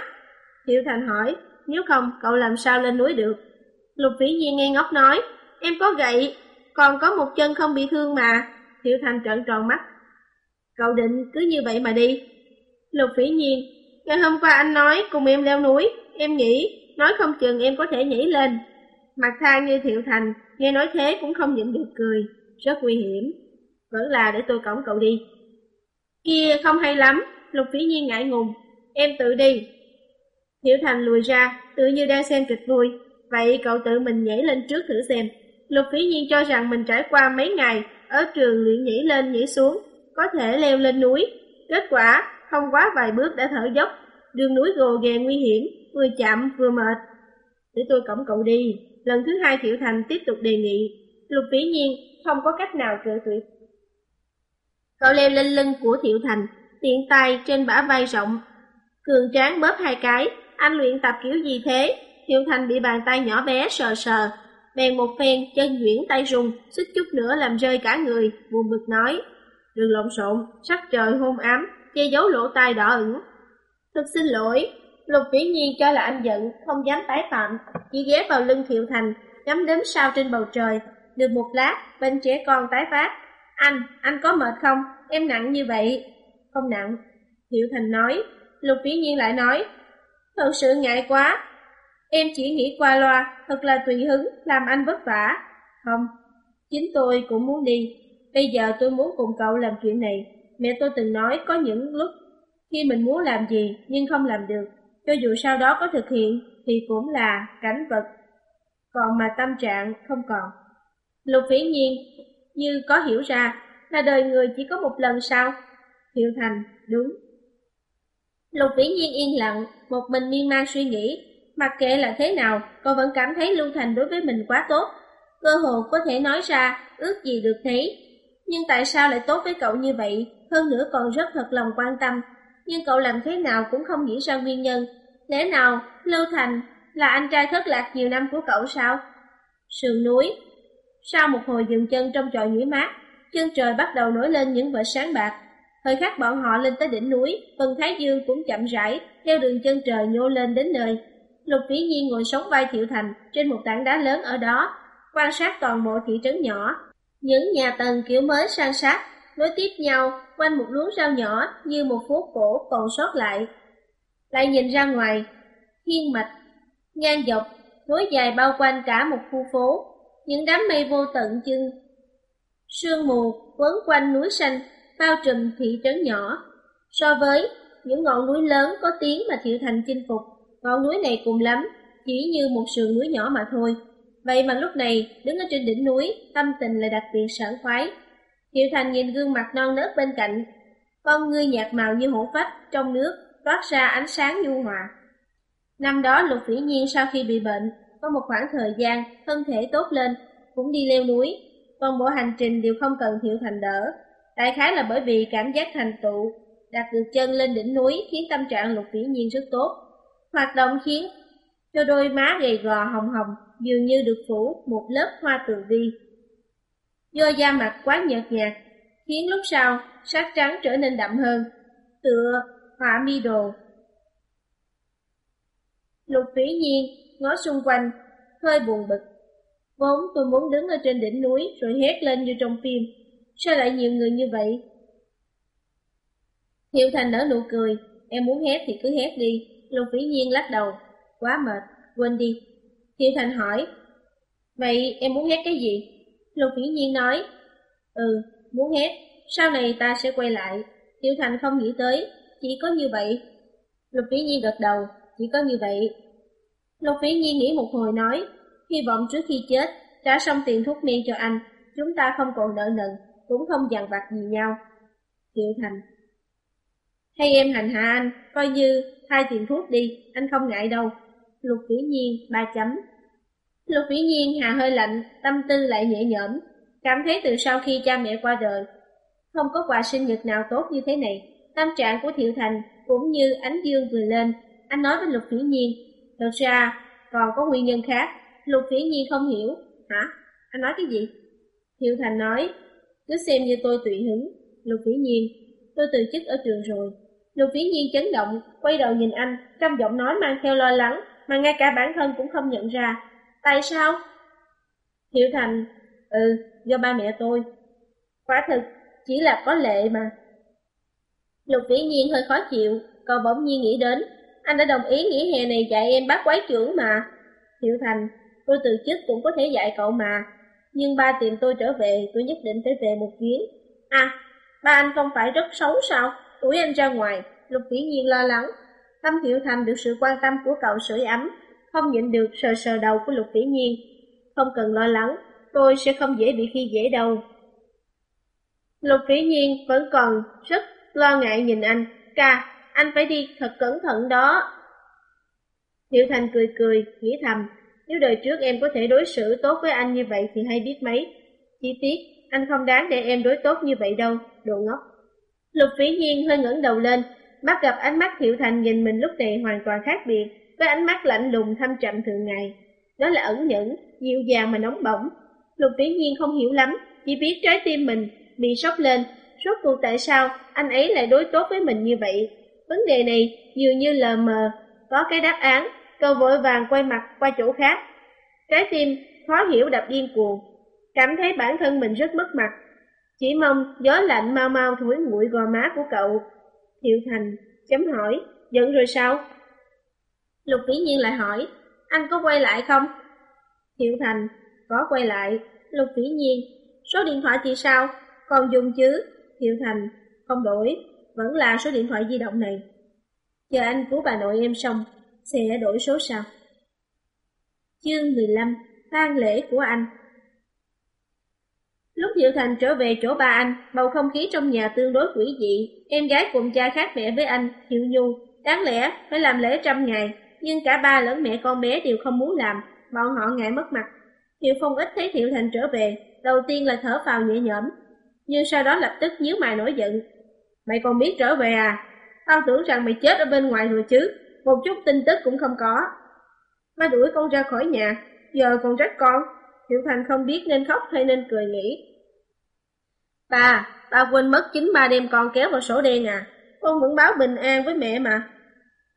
Thiệu Thành hỏi, nếu không cậu làm sao lên núi được? Lục Vĩ Nhiên nghe ngốc nói, em có gậy, còn có một chân không bị thương mà. Thiệu Thành trợn tròn mắt. Cậu định cứ như vậy mà đi. Lục Vĩ Nhiên, ngày hôm qua anh nói cùng em leo núi, em nghĩ nói không chừng em có thể nhảy lên. Mặt tha như Thiệu Thành, nghe nói thế cũng không nhịn được cười, rất nguy hiểm. Vẫn là để tôi cổng cậu đi. Kia không hay lắm, Lục Phỉ Nhiên ngại ngùng, em tự đi. Thiệu Thành lùi ra, tự như đang xem kịch vui, vậy cậu tự mình nhảy lên trước thử xem. Lục Phỉ Nhiên cho rằng mình trải qua mấy ngày ở trường luyện nhảy lên nhảy xuống, có thể leo lên núi. Kết quả, không quá vài bước đã thở dốc, đường núi gồ ghề nguy hiểm, vừa chậm vừa mệt. Để tôi cổng cậu đi. Lần thứ hai Thiệu Thành tiếp tục đề nghị, Lục Vĩ Nhiên không có cách nào cự tuyệt. Cậu leo lên lưng của Thiệu Thành, tiện tay trên bả vai rộng. Cường tráng bóp hai cái, anh luyện tập kiểu gì thế? Thiệu Thành bị bàn tay nhỏ bé sờ sờ, bèn một phen chân nhuyễn tay rung, xích chút nữa làm rơi cả người, buồn bực nói. Đừng lộn xộn, sắc trời hôn ám, che giấu lỗ tai đỏ ửng. Thật xin lỗi, Lục Vĩ Nhiên cho là anh giận, không dám tái phạm, chỉ ghé vào lưng Thiệu Thành, ngắm đếm sao trên bầu trời. Được một lát, bên trẻ con tái phát. Anh, anh có mệt không? Em nặng như vậy. Không nặng. Thiệu Thành nói. Lục Vĩ Nhiên lại nói. Thật sự ngại quá. Em chỉ nghĩ qua loa, thật là tùy hứng, làm anh vất vả. Không, chính tôi cũng muốn đi. Bây giờ tôi muốn cùng cậu làm chuyện này. Mẹ tôi từng nói có những lúc khi mình muốn làm gì nhưng không làm được, cho dù sau đó có thực hiện thì cũng là cảnh vật. Còn mà tâm trạng không còn. Lục Vĩ Nhiên như có hiểu ra là đời người chỉ có một lần sao? Hiệu Thành, đúng. Lục Vĩ Nhiên yên lặng, một mình miên man suy nghĩ, mặc kệ là thế nào, cậu vẫn cảm thấy Lưu Thành đối với mình quá tốt. Cơ hồ có thể nói ra, ước gì được thấy Nhưng tại sao lại tốt với cậu như vậy, hơn nữa còn rất thật lòng quan tâm. Nhưng cậu làm thế nào cũng không nghĩ ra nguyên nhân. Lẽ nào, Lưu Thành là anh trai thất lạc nhiều năm của cậu sao? Sườn núi, sau một hồi dừng chân trong tròi nghỉ mát, chân trời bắt đầu nổi lên những vệt sáng bạc. Thời khắc bọn họ lên tới đỉnh núi, Vân Thái Dương cũng chậm rãi, theo đường chân trời nhô lên đến nơi. Lục Vĩ Nhi ngồi sống vai Thiệu Thành trên một tảng đá lớn ở đó, quan sát toàn bộ thị trấn nhỏ. Những nhà tầng kiểu mới san sát, nối tiếp nhau quanh một luống rau nhỏ như một phố cổ còn sót lại. Lại nhìn ra ngoài, thiên mạch, ngang dọc, nối dài bao quanh cả một khu phố, những đám mây vô tận chưng. Sương mù quấn quanh núi xanh, bao trùm thị trấn nhỏ. So với những ngọn núi lớn có tiếng mà Thiệu Thành chinh phục, ngọn núi này cùng lắm, chỉ như một sườn núi nhỏ mà thôi. Vậy mà lúc này, đứng ở trên đỉnh núi, tâm tình lại đặc biệt sảng khoái. Thiệu Thành nhìn gương mặt non nớt bên cạnh, con ngươi nhạt màu như hổ phách trong nước, toát ra ánh sáng nhu hòa. Năm đó Lục Vĩ Nhiên sau khi bị bệnh, có một khoảng thời gian thân thể tốt lên, cũng đi leo núi, toàn bộ hành trình đều không cần Thiệu Thành đỡ. Đại khái là bởi vì cảm giác thành tựu, đặt được chân lên đỉnh núi khiến tâm trạng Lục Vĩ Nhiên rất tốt. Hoạt động khiến cho đôi má gầy gò hồng hồng dường như được phủ một lớp hoa tường vi. Do da mặt quá nhợt nhạt, khiến lúc sau sắc trắng trở nên đậm hơn, tựa họa mi đồ. Lục Vĩ Nhiên ngó xung quanh, hơi buồn bực. Vốn tôi muốn đứng ở trên đỉnh núi rồi hét lên như trong phim. Sao lại nhiều người như vậy? Hiệu Thành nở nụ cười. Em muốn hét thì cứ hét đi. Lục Vĩ Nhiên lắc đầu. Quá mệt, quên đi. Hiệu Thành hỏi. Vậy em muốn hét cái gì? Lục Viễn Nhiên nói. Ừ, muốn hết. Sau này ta sẽ quay lại. Tiêu Thành không nghĩ tới. Chỉ có như vậy. Lục Viễn Nhiên gật đầu. Chỉ có như vậy Lục Viễn Nhiên nghĩ một hồi nói, hy vọng trước khi chết, trả xong tiền thuốc men cho anh, chúng ta không còn nợ nần, cũng không dằn vặt gì nhau. Tiêu Thành Hay em hành hạ anh, coi như thay tiền thuốc đi, anh không ngại đâu. Lục Viễn Nhiên, ba chấm. Lục Vĩ Nhiên hà hơi lạnh, tâm tư lại nhẹ nhõm, cảm thấy từ sau khi cha mẹ qua đời, không có quà sinh nhật nào tốt như thế này. Tâm trạng của Thiệu Thành cũng như ánh dương vừa lên, anh nói với Lục Vĩ Nhiên, thật ra còn có nguyên nhân khác. Lục Vĩ Nhiên không hiểu, hả? Anh nói cái gì? Thiệu Thành nói, cứ xem như tôi tùy hứng. Lục Vĩ Nhiên, tôi từ chức ở trường rồi. Lục Vĩ Nhiên chấn động, quay đầu nhìn anh, trong giọng nói mang theo lo lắng, mà ngay cả bản thân cũng không nhận ra. Tại sao? Hiểu Thành, ừ, do ba mẹ tôi. Quả thực, chỉ là có lệ mà. Lục Vĩ Nhiên hơi khó chịu, còn bỗng nhiên nghĩ đến, anh đã đồng ý nghỉ hè này dạy em bác quái trưởng mà. Hiểu Thành, tôi từ chức cũng có thể dạy cậu mà, nhưng ba tìm tôi trở về, tôi nhất định phải về một chuyến. À, ba anh không phải rất xấu sao? tuổi anh ra ngoài, Lục Vĩ Nhiên lo lắng. Tâm Hiểu Thành được sự quan tâm của cậu sưởi ấm, không nhịn được sờ sờ đầu của Lục Vĩ Nhiên. Không cần lo lắng, tôi sẽ không dễ bị khi dễ đâu. Lục Vĩ Nhiên vẫn còn rất lo ngại nhìn anh. Ca, anh phải đi thật cẩn thận đó. hiệu Thành cười cười, nghĩ thầm, nếu đời trước em có thể đối xử tốt với anh như vậy thì hay biết mấy. Chỉ tiếc, anh không đáng để em đối tốt như vậy đâu, đồ ngốc. Lục Vĩ Nhiên hơi ngẩng đầu lên, bắt gặp ánh mắt hiệu Thành nhìn mình lúc này hoàn toàn khác biệt, với ánh mắt lạnh lùng thâm trầm thường ngày. Đó là ẩn nhẫn, dịu dàng mà nóng bỏng. Lục Vĩ Nhiên không hiểu lắm, chỉ biết trái tim mình bị sốc lên. Rốt cuộc tại sao anh ấy lại đối tốt với mình như vậy? Vấn đề này dường như lờ mờ, có cái đáp án, cậu vội vàng quay mặt qua chỗ khác. Trái tim khó hiểu đập điên cuồng, cảm thấy bản thân mình rất mất mặt. Chỉ mong gió lạnh mau mau thổi nguội gò má của cậu. Thiệu Thành, chấm hỏi, giận rồi sao? Lục Vĩ Nhiên lại hỏi, anh có quay lại không? Thiệu Thành, có quay lại. Lục Vĩ Nhiên, số điện thoại chị sao? Còn dùng chứ? Thiệu Thành, không đổi, vẫn là số điện thoại di động này. Chờ anh cứu bà nội em xong, sẽ đổi số sau. Chương 15 tang lễ của anh Lúc Diệu Thành trở về chỗ ba anh, bầu không khí trong nhà tương đối quỷ dị. Em gái cùng cha khác mẹ với anh, Hiệu Nhu, đáng lẽ phải làm lễ trăm ngày, nhưng cả ba lẫn mẹ con bé đều không muốn làm, bọn họ ngại mất mặt. Hiệu Phong ít thấy Thiệu Thành trở về, đầu tiên là thở phào nhẹ nhõm, nhưng sau đó lập tức nhíu mày nổi giận. Mày còn biết trở về à? Tao tưởng rằng mày chết ở bên ngoài rồi chứ, một chút tin tức cũng không có. Ba đuổi con ra khỏi nhà, giờ còn trách con. Hiệu Thành không biết nên khóc hay nên cười nghĩ. Ba, ba quên mất chính ba đem con kéo vào sổ đen à. Con vẫn báo bình an với mẹ mà.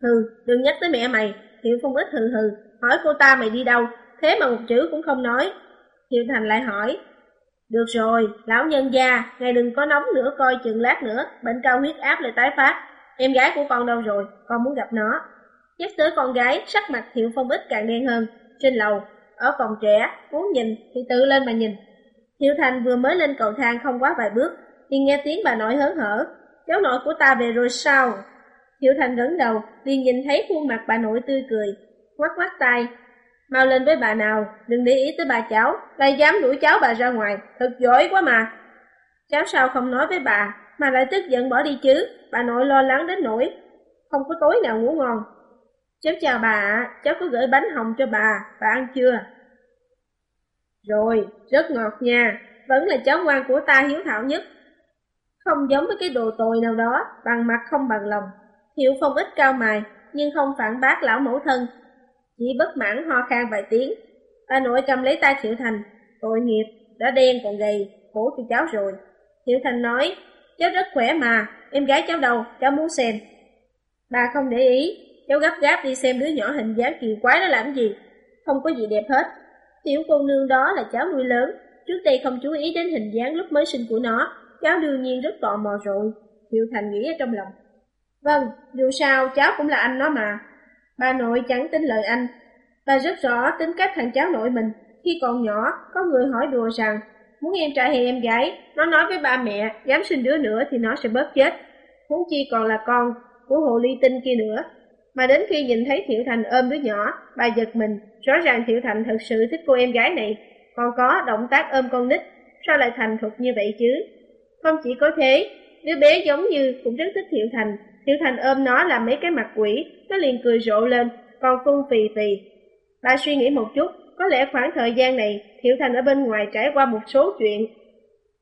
Hừ, đừng nhắc tới mẹ mày. Hiệu Phong ít hừ hừ, hỏi cô ta mày đi đâu, thế mà một chữ cũng không nói. Hiệu Thành lại hỏi, được rồi, lão nhân gia, ngài đừng có nóng nữa coi chừng lát nữa, bệnh cao huyết áp lại tái phát. Em gái của con đâu rồi, con muốn gặp nó. Nhắc tới con gái, sắc mặt Thiệu Phong ít càng đen hơn. Trên lầu, ở phòng trẻ, muốn nhìn thì tự lên mà nhìn. Thiệu Thành vừa mới lên cầu thang không quá vài bước, thì nghe tiếng bà nội hớn hở. Cháu nội của ta về rồi sao? Hiểu Thành ngẩng đầu, liền nhìn thấy khuôn mặt bà nội tươi cười, quát quát tay. Mau lên với bà nào, đừng để ý tới bà cháu, lại dám đuổi cháu bà ra ngoài, thật giỏi quá mà. Cháu sao không nói với bà, mà lại tức giận bỏ đi chứ, bà nội lo lắng đến nỗi, không có tối nào ngủ ngon. Cháu chào bà ạ, cháu có gửi bánh hồng cho bà, bà ăn chưa? Rồi, rất ngọt nha, vẫn là cháu ngoan của ta hiếu thảo nhất. Không giống với cái đồ tồi nào đó, bằng mặt không bằng lòng. Hiệu phong ít cao mài, nhưng không phản bác lão mẫu thân. Chỉ bất mãn ho khan vài tiếng. Bà nội cầm lấy tay Thiệu Thành, tội nghiệp, đã đen còn gầy, khổ cho cháu rồi. Thiệu Thành nói, cháu rất khỏe mà, em gái cháu đâu, cháu muốn xem. Bà không để ý, cháu gấp gáp đi xem đứa nhỏ hình dáng kỳ quái đó làm gì. Không có gì đẹp hết. Tiểu cô nương đó là cháu nuôi lớn, trước đây không chú ý đến hình dáng lúc mới sinh của nó, cháu đương nhiên rất tò mò rồi. Thiệu Thành nghĩ ở trong lòng. Vâng, dù sao cháu cũng là anh nó mà. Bà nội chẳng tin lời anh. Bà rất rõ tính cách thằng cháu nội mình. Khi còn nhỏ, có người hỏi đùa rằng muốn em trai hay em gái, nó nói với ba mẹ, dám sinh đứa nữa thì nó sẽ bớt chết. Huống chi còn là con của hồ ly tinh kia nữa. Mà đến khi nhìn thấy Thiệu Thành ôm đứa nhỏ, bà giật mình, rõ ràng Thiệu Thành thật sự thích cô em gái này, còn có động tác ôm con nít, sao lại thành thục như vậy chứ? Không chỉ có thế, đứa bé giống như cũng rất thích Thiệu Thành, Tiểu Thành ôm nó làm mấy cái mặt quỷ, nó liền cười rộ lên, còn phun phì phì. Bà suy nghĩ một chút, có lẽ khoảng thời gian này, Tiểu Thành ở bên ngoài trải qua một số chuyện.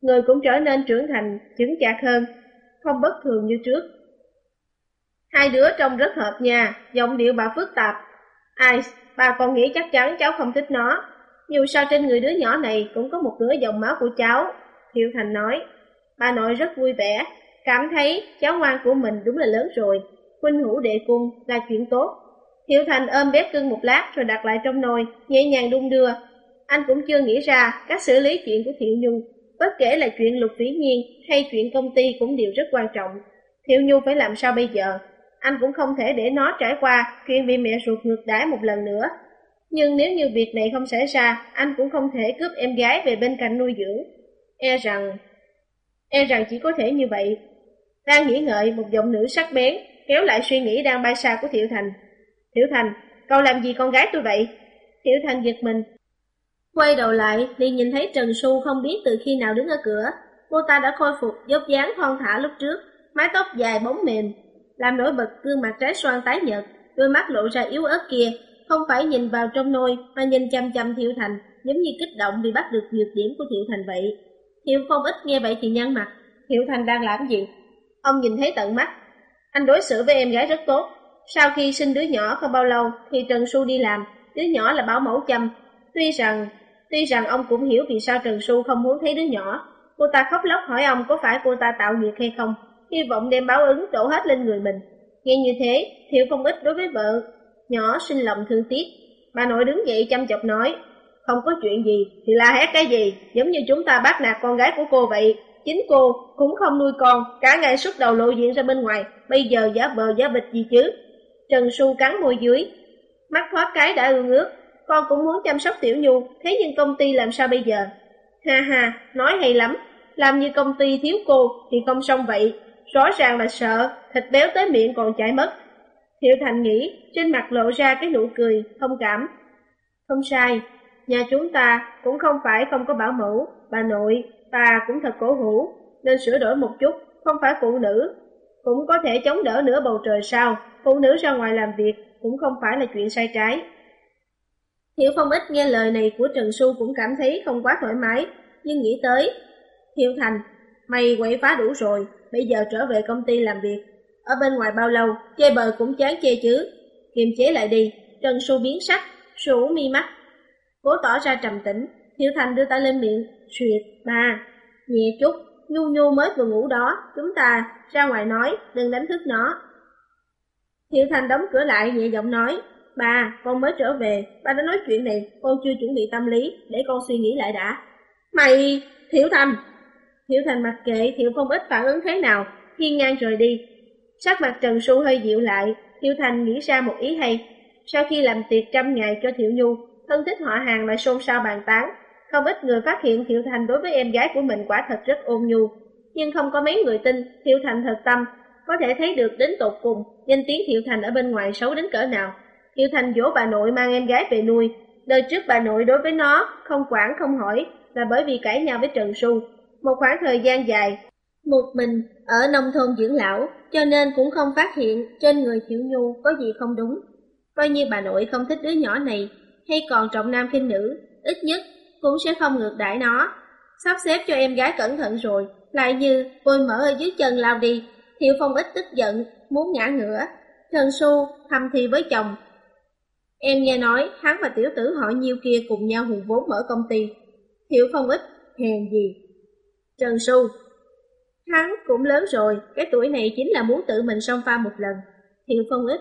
Người cũng trở nên trưởng thành, chứng chạc hơn, không bất thường như trước. Hai đứa trông rất hợp nha, giọng điệu bà phức tạp. Ai, bà còn nghĩ chắc chắn cháu không thích nó. Dù sao trên người đứa nhỏ này cũng có một nửa dòng máu của cháu. Thiệu Thành nói, bà nội rất vui vẻ, cảm thấy cháu ngoan của mình đúng là lớn rồi. Huynh hữu đệ cung là chuyện tốt. Thiệu Thành ôm bé cưng một lát rồi đặt lại trong nồi, nhẹ nhàng đung đưa. Anh cũng chưa nghĩ ra cách xử lý chuyện của Thiệu Nhung. Bất kể là chuyện lục vĩ nhiên hay chuyện công ty cũng đều rất quan trọng. Thiệu Nhung phải làm sao bây giờ? anh cũng không thể để nó trải qua chuyện bị mẹ ruột ngược đãi một lần nữa. Nhưng nếu như việc này không xảy ra, anh cũng không thể cướp em gái về bên cạnh nuôi dưỡng. E rằng... E rằng chỉ có thể như vậy. Đang nghĩ ngợi, một giọng nữ sắc bén, kéo lại suy nghĩ đang bay xa của Thiệu Thành. Thiệu Thành, cậu làm gì con gái tôi vậy? Thiệu Thành giật mình. Quay đầu lại, liền nhìn thấy Trần Xu không biết từ khi nào đứng ở cửa. Cô ta đã khôi phục dốc dáng thon thả lúc trước, mái tóc dài bóng mềm, làm nổi bật gương mặt trái xoan tái nhợt, đôi mắt lộ ra yếu ớt kia, không phải nhìn vào trong nôi mà nhìn chăm chăm Thiệu Thành, giống như kích động vì bắt được nhược điểm của Thiệu Thành vậy. Thiệu không ít nghe vậy thì nhăn mặt, Thiệu Thành đang làm gì? Ông nhìn thấy tận mắt, anh đối xử với em gái rất tốt. Sau khi sinh đứa nhỏ không bao lâu thì Trần Xu đi làm, đứa nhỏ là bảo mẫu chăm. Tuy rằng, tuy rằng ông cũng hiểu vì sao Trần Xu không muốn thấy đứa nhỏ. Cô ta khóc lóc hỏi ông có phải cô ta tạo nghiệp hay không hy vọng đem báo ứng đổ hết lên người mình. Nghe như thế, Thiệu không ít đối với vợ, nhỏ sinh lòng thương tiếc. Bà nội đứng dậy chăm chọc nói, không có chuyện gì, thì la hét cái gì, giống như chúng ta bắt nạt con gái của cô vậy. Chính cô cũng không nuôi con, cả ngày suốt đầu lộ diện ra bên ngoài, bây giờ giả vờ giả vịt gì chứ. Trần Xu cắn môi dưới, mắt thoát cái đã ương ướt, con cũng muốn chăm sóc Tiểu Nhu, thế nhưng công ty làm sao bây giờ? Ha ha, nói hay lắm, làm như công ty thiếu cô thì không xong vậy, rõ ràng là sợ, thịt béo tới miệng còn chảy mất. Thiệu Thành nghĩ, trên mặt lộ ra cái nụ cười, thông cảm. Không sai, nhà chúng ta cũng không phải không có bảo mẫu, bà nội, ta cũng thật cổ hủ, nên sửa đổi một chút, không phải phụ nữ. Cũng có thể chống đỡ nửa bầu trời sao, phụ nữ ra ngoài làm việc cũng không phải là chuyện sai trái. Thiệu Phong ít nghe lời này của Trần Xu cũng cảm thấy không quá thoải mái, nhưng nghĩ tới. Thiệu Thành, mày quậy phá đủ rồi, bây giờ trở về công ty làm việc. Ở bên ngoài bao lâu, chê bờ cũng chán chê chứ. Kiềm chế lại đi, Trần Xu biến sắc, sủ mi mắt. Cố tỏ ra trầm tĩnh, Thiệu Thành đưa tay lên miệng, suyệt, ba, nhẹ chút, nhu nhu mới vừa ngủ đó, chúng ta ra ngoài nói, đừng đánh thức nó. Thiệu Thành đóng cửa lại nhẹ giọng nói, ba, con mới trở về, ba đã nói chuyện này, con chưa chuẩn bị tâm lý, để con suy nghĩ lại đã. Mày, Thiệu Thành, Thiệu Thành mặc kệ Thiệu Phong ít phản ứng thế nào, hiên ngang rời đi. Sắc mặt Trần Xu hơi dịu lại, Thiệu Thành nghĩ ra một ý hay. Sau khi làm tiệc trăm ngày cho Thiệu Nhu, thân thích họ hàng lại xôn xao bàn tán. Không ít người phát hiện Thiệu Thành đối với em gái của mình quả thật rất ôn nhu. Nhưng không có mấy người tin Thiệu Thành thật tâm, có thể thấy được đến tột cùng danh tiếng Thiệu Thành ở bên ngoài xấu đến cỡ nào. Thiệu Thành dỗ bà nội mang em gái về nuôi. Đời trước bà nội đối với nó không quản không hỏi là bởi vì cãi nhau với Trần Xu một khoảng thời gian dài. Một mình ở nông thôn dưỡng lão, cho nên cũng không phát hiện trên người Thiệu Nhu có gì không đúng. Coi như bà nội không thích đứa nhỏ này, hay còn trọng nam khinh nữ, ít nhất cũng sẽ không ngược đãi nó. Sắp xếp cho em gái cẩn thận rồi, lại như bôi mỡ ở dưới chân lao đi. Thiệu Phong ít tức giận, muốn ngã ngửa. Trần Xu thầm thì với chồng. Em nghe nói hắn và tiểu tử họ nhiêu kia cùng nhau hùng vốn mở công ty. Thiệu Phong ít, hèn gì, Trần Xu Hắn cũng lớn rồi, cái tuổi này chính là muốn tự mình song pha một lần. Thiệu Phong ít,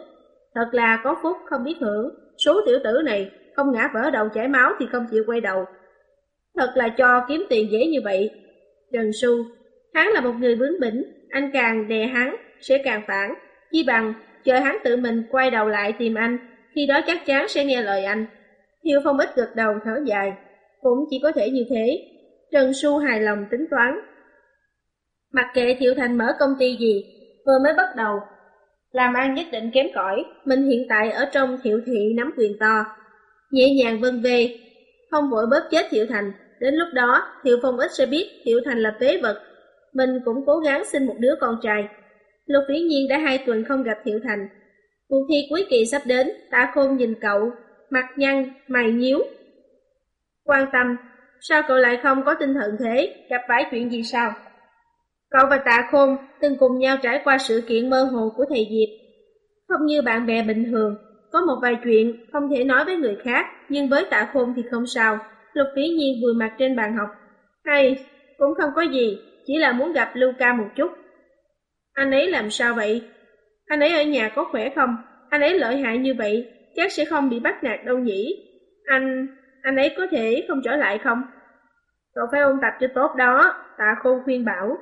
thật là có phúc không biết hưởng, số tiểu tử này không ngã vỡ đầu chảy máu thì không chịu quay đầu. Thật là cho kiếm tiền dễ như vậy. Trần Xu, hắn là một người bướng bỉnh, anh càng đè hắn, sẽ càng phản. Chi bằng, chờ hắn tự mình quay đầu lại tìm anh, khi đó chắc chắn sẽ nghe lời anh. Thiệu Phong ít gật đầu thở dài, cũng chỉ có thể như thế. Trần Xu hài lòng tính toán. Mặc kệ Thiệu Thành mở công ty gì, vừa mới bắt đầu, làm ăn nhất định kém cỏi, mình hiện tại ở trong thiệu thị nắm quyền to. Nhẹ nhàng vân về, không vội bóp chết Thiệu Thành, đến lúc đó Thiệu Phong ít sẽ biết Thiệu Thành là phế vật. Mình cũng cố gắng sinh một đứa con trai. Lục Vĩ Nhiên đã hai tuần không gặp Thiệu Thành. Cuộc thi cuối kỳ sắp đến, tạ khôn nhìn cậu, mặt nhăn, mày nhíu. Quan tâm, sao cậu lại không có tinh thần thế, gặp phải chuyện gì sao? Cậu và tạ khôn từng cùng nhau trải qua sự kiện mơ hồ của thầy Diệp. Không như bạn bè bình thường, có một vài chuyện không thể nói với người khác, nhưng với tạ khôn thì không sao. Lục Vĩ Nhiên vừa mặt trên bàn học. Hay, cũng không có gì, chỉ là muốn gặp lưu ca một chút. Anh ấy làm sao vậy? Anh ấy ở nhà có khỏe không? Anh ấy lợi hại như vậy, chắc sẽ không bị bắt nạt đâu nhỉ? Anh, anh ấy có thể không trở lại không? Cậu phải ôn tập cho tốt đó, tạ khôn khuyên bảo.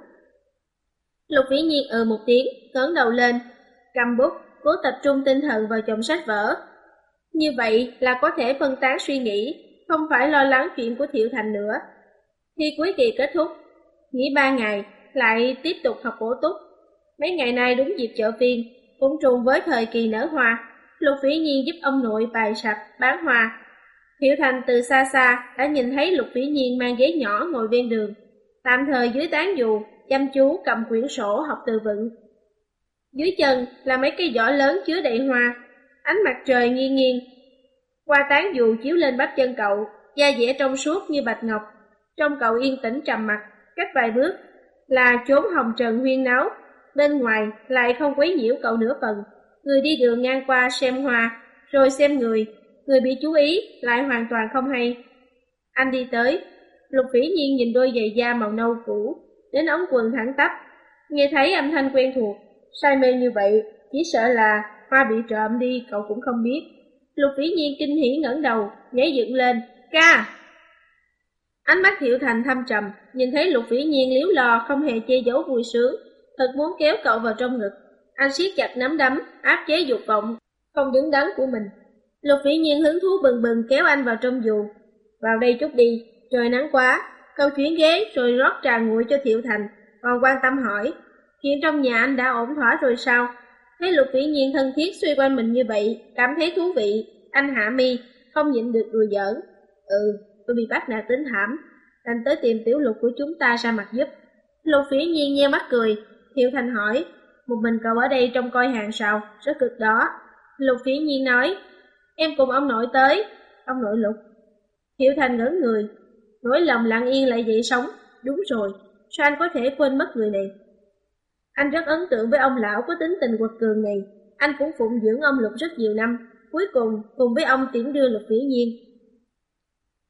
Lục Vĩ Nhiên ừ một tiếng, ngẩng đầu lên, cầm bút, cố tập trung tinh thần vào chồng sách vở. Như vậy là có thể phân tán suy nghĩ, không phải lo lắng chuyện của Thiệu Thành nữa. Khi cuối kỳ kết thúc, nghỉ ba ngày, lại tiếp tục học bổ túc. Mấy ngày nay đúng dịp chợ phiên, cũng trùng với thời kỳ nở hoa. Lục Vĩ Nhiên giúp ông nội bài sạch, bán hoa. Thiệu Thành từ xa xa đã nhìn thấy Lục Vĩ Nhiên mang ghế nhỏ ngồi ven đường. Tạm thời dưới tán dù, chăm chú cầm quyển sổ học từ vựng. Dưới chân là mấy cây giỏ lớn chứa đầy hoa, ánh mặt trời nghiêng nghiêng. Qua tán dù chiếu lên bắp chân cậu, da dẻ trong suốt như bạch ngọc. Trong cậu yên tĩnh trầm mặt, cách vài bước là chốn hồng trần huyên náo, bên ngoài lại không quấy nhiễu cậu nửa phần. Người đi đường ngang qua xem hoa, rồi xem người, người bị chú ý lại hoàn toàn không hay. Anh đi tới, Lục Vĩ Nhiên nhìn đôi giày da màu nâu cũ, đến ống quần thẳng tắp, nghe thấy âm thanh quen thuộc, say mê như vậy, chỉ sợ là hoa bị trộm đi cậu cũng không biết. Lục Vĩ Nhiên kinh hỉ ngẩng đầu, nhảy dựng lên, ca! Ánh mắt thiệu Thành thâm trầm, nhìn thấy Lục Vĩ Nhiên liếu lo không hề che giấu vui sướng, thật muốn kéo cậu vào trong ngực. Anh siết chặt nắm đấm, áp chế dục vọng, không đứng đắn của mình. Lục Vĩ Nhiên hứng thú bừng bừng kéo anh vào trong dù. Vào đây chút đi, trời nắng quá, Cậu chuyển ghế rồi rót trà nguội cho Thiệu Thành, còn quan tâm hỏi, chuyện trong nhà anh đã ổn thỏa rồi sao? Thấy lục vĩ nhiên thân thiết xoay quanh mình như vậy, cảm thấy thú vị, anh hạ mi, không nhịn được đùa giỡn. Ừ, tôi bị bắt nạt tính thảm, anh tới tìm tiểu lục của chúng ta ra mặt giúp. Lục vĩ nhiên nheo mắt cười, Thiệu Thành hỏi, một mình cậu ở đây trông coi hàng sao, rất cực đó. Lục vĩ nhiên nói, em cùng ông nội tới, ông nội lục. Thiệu Thành ngỡ người, nỗi lòng lặng yên lại dậy sống. Đúng rồi, sao anh có thể quên mất người này? Anh rất ấn tượng với ông lão có tính tình quật cường này. Anh cũng phụng dưỡng ông Lục rất nhiều năm. Cuối cùng, cùng với ông tiễn đưa Lục Vĩ Nhiên.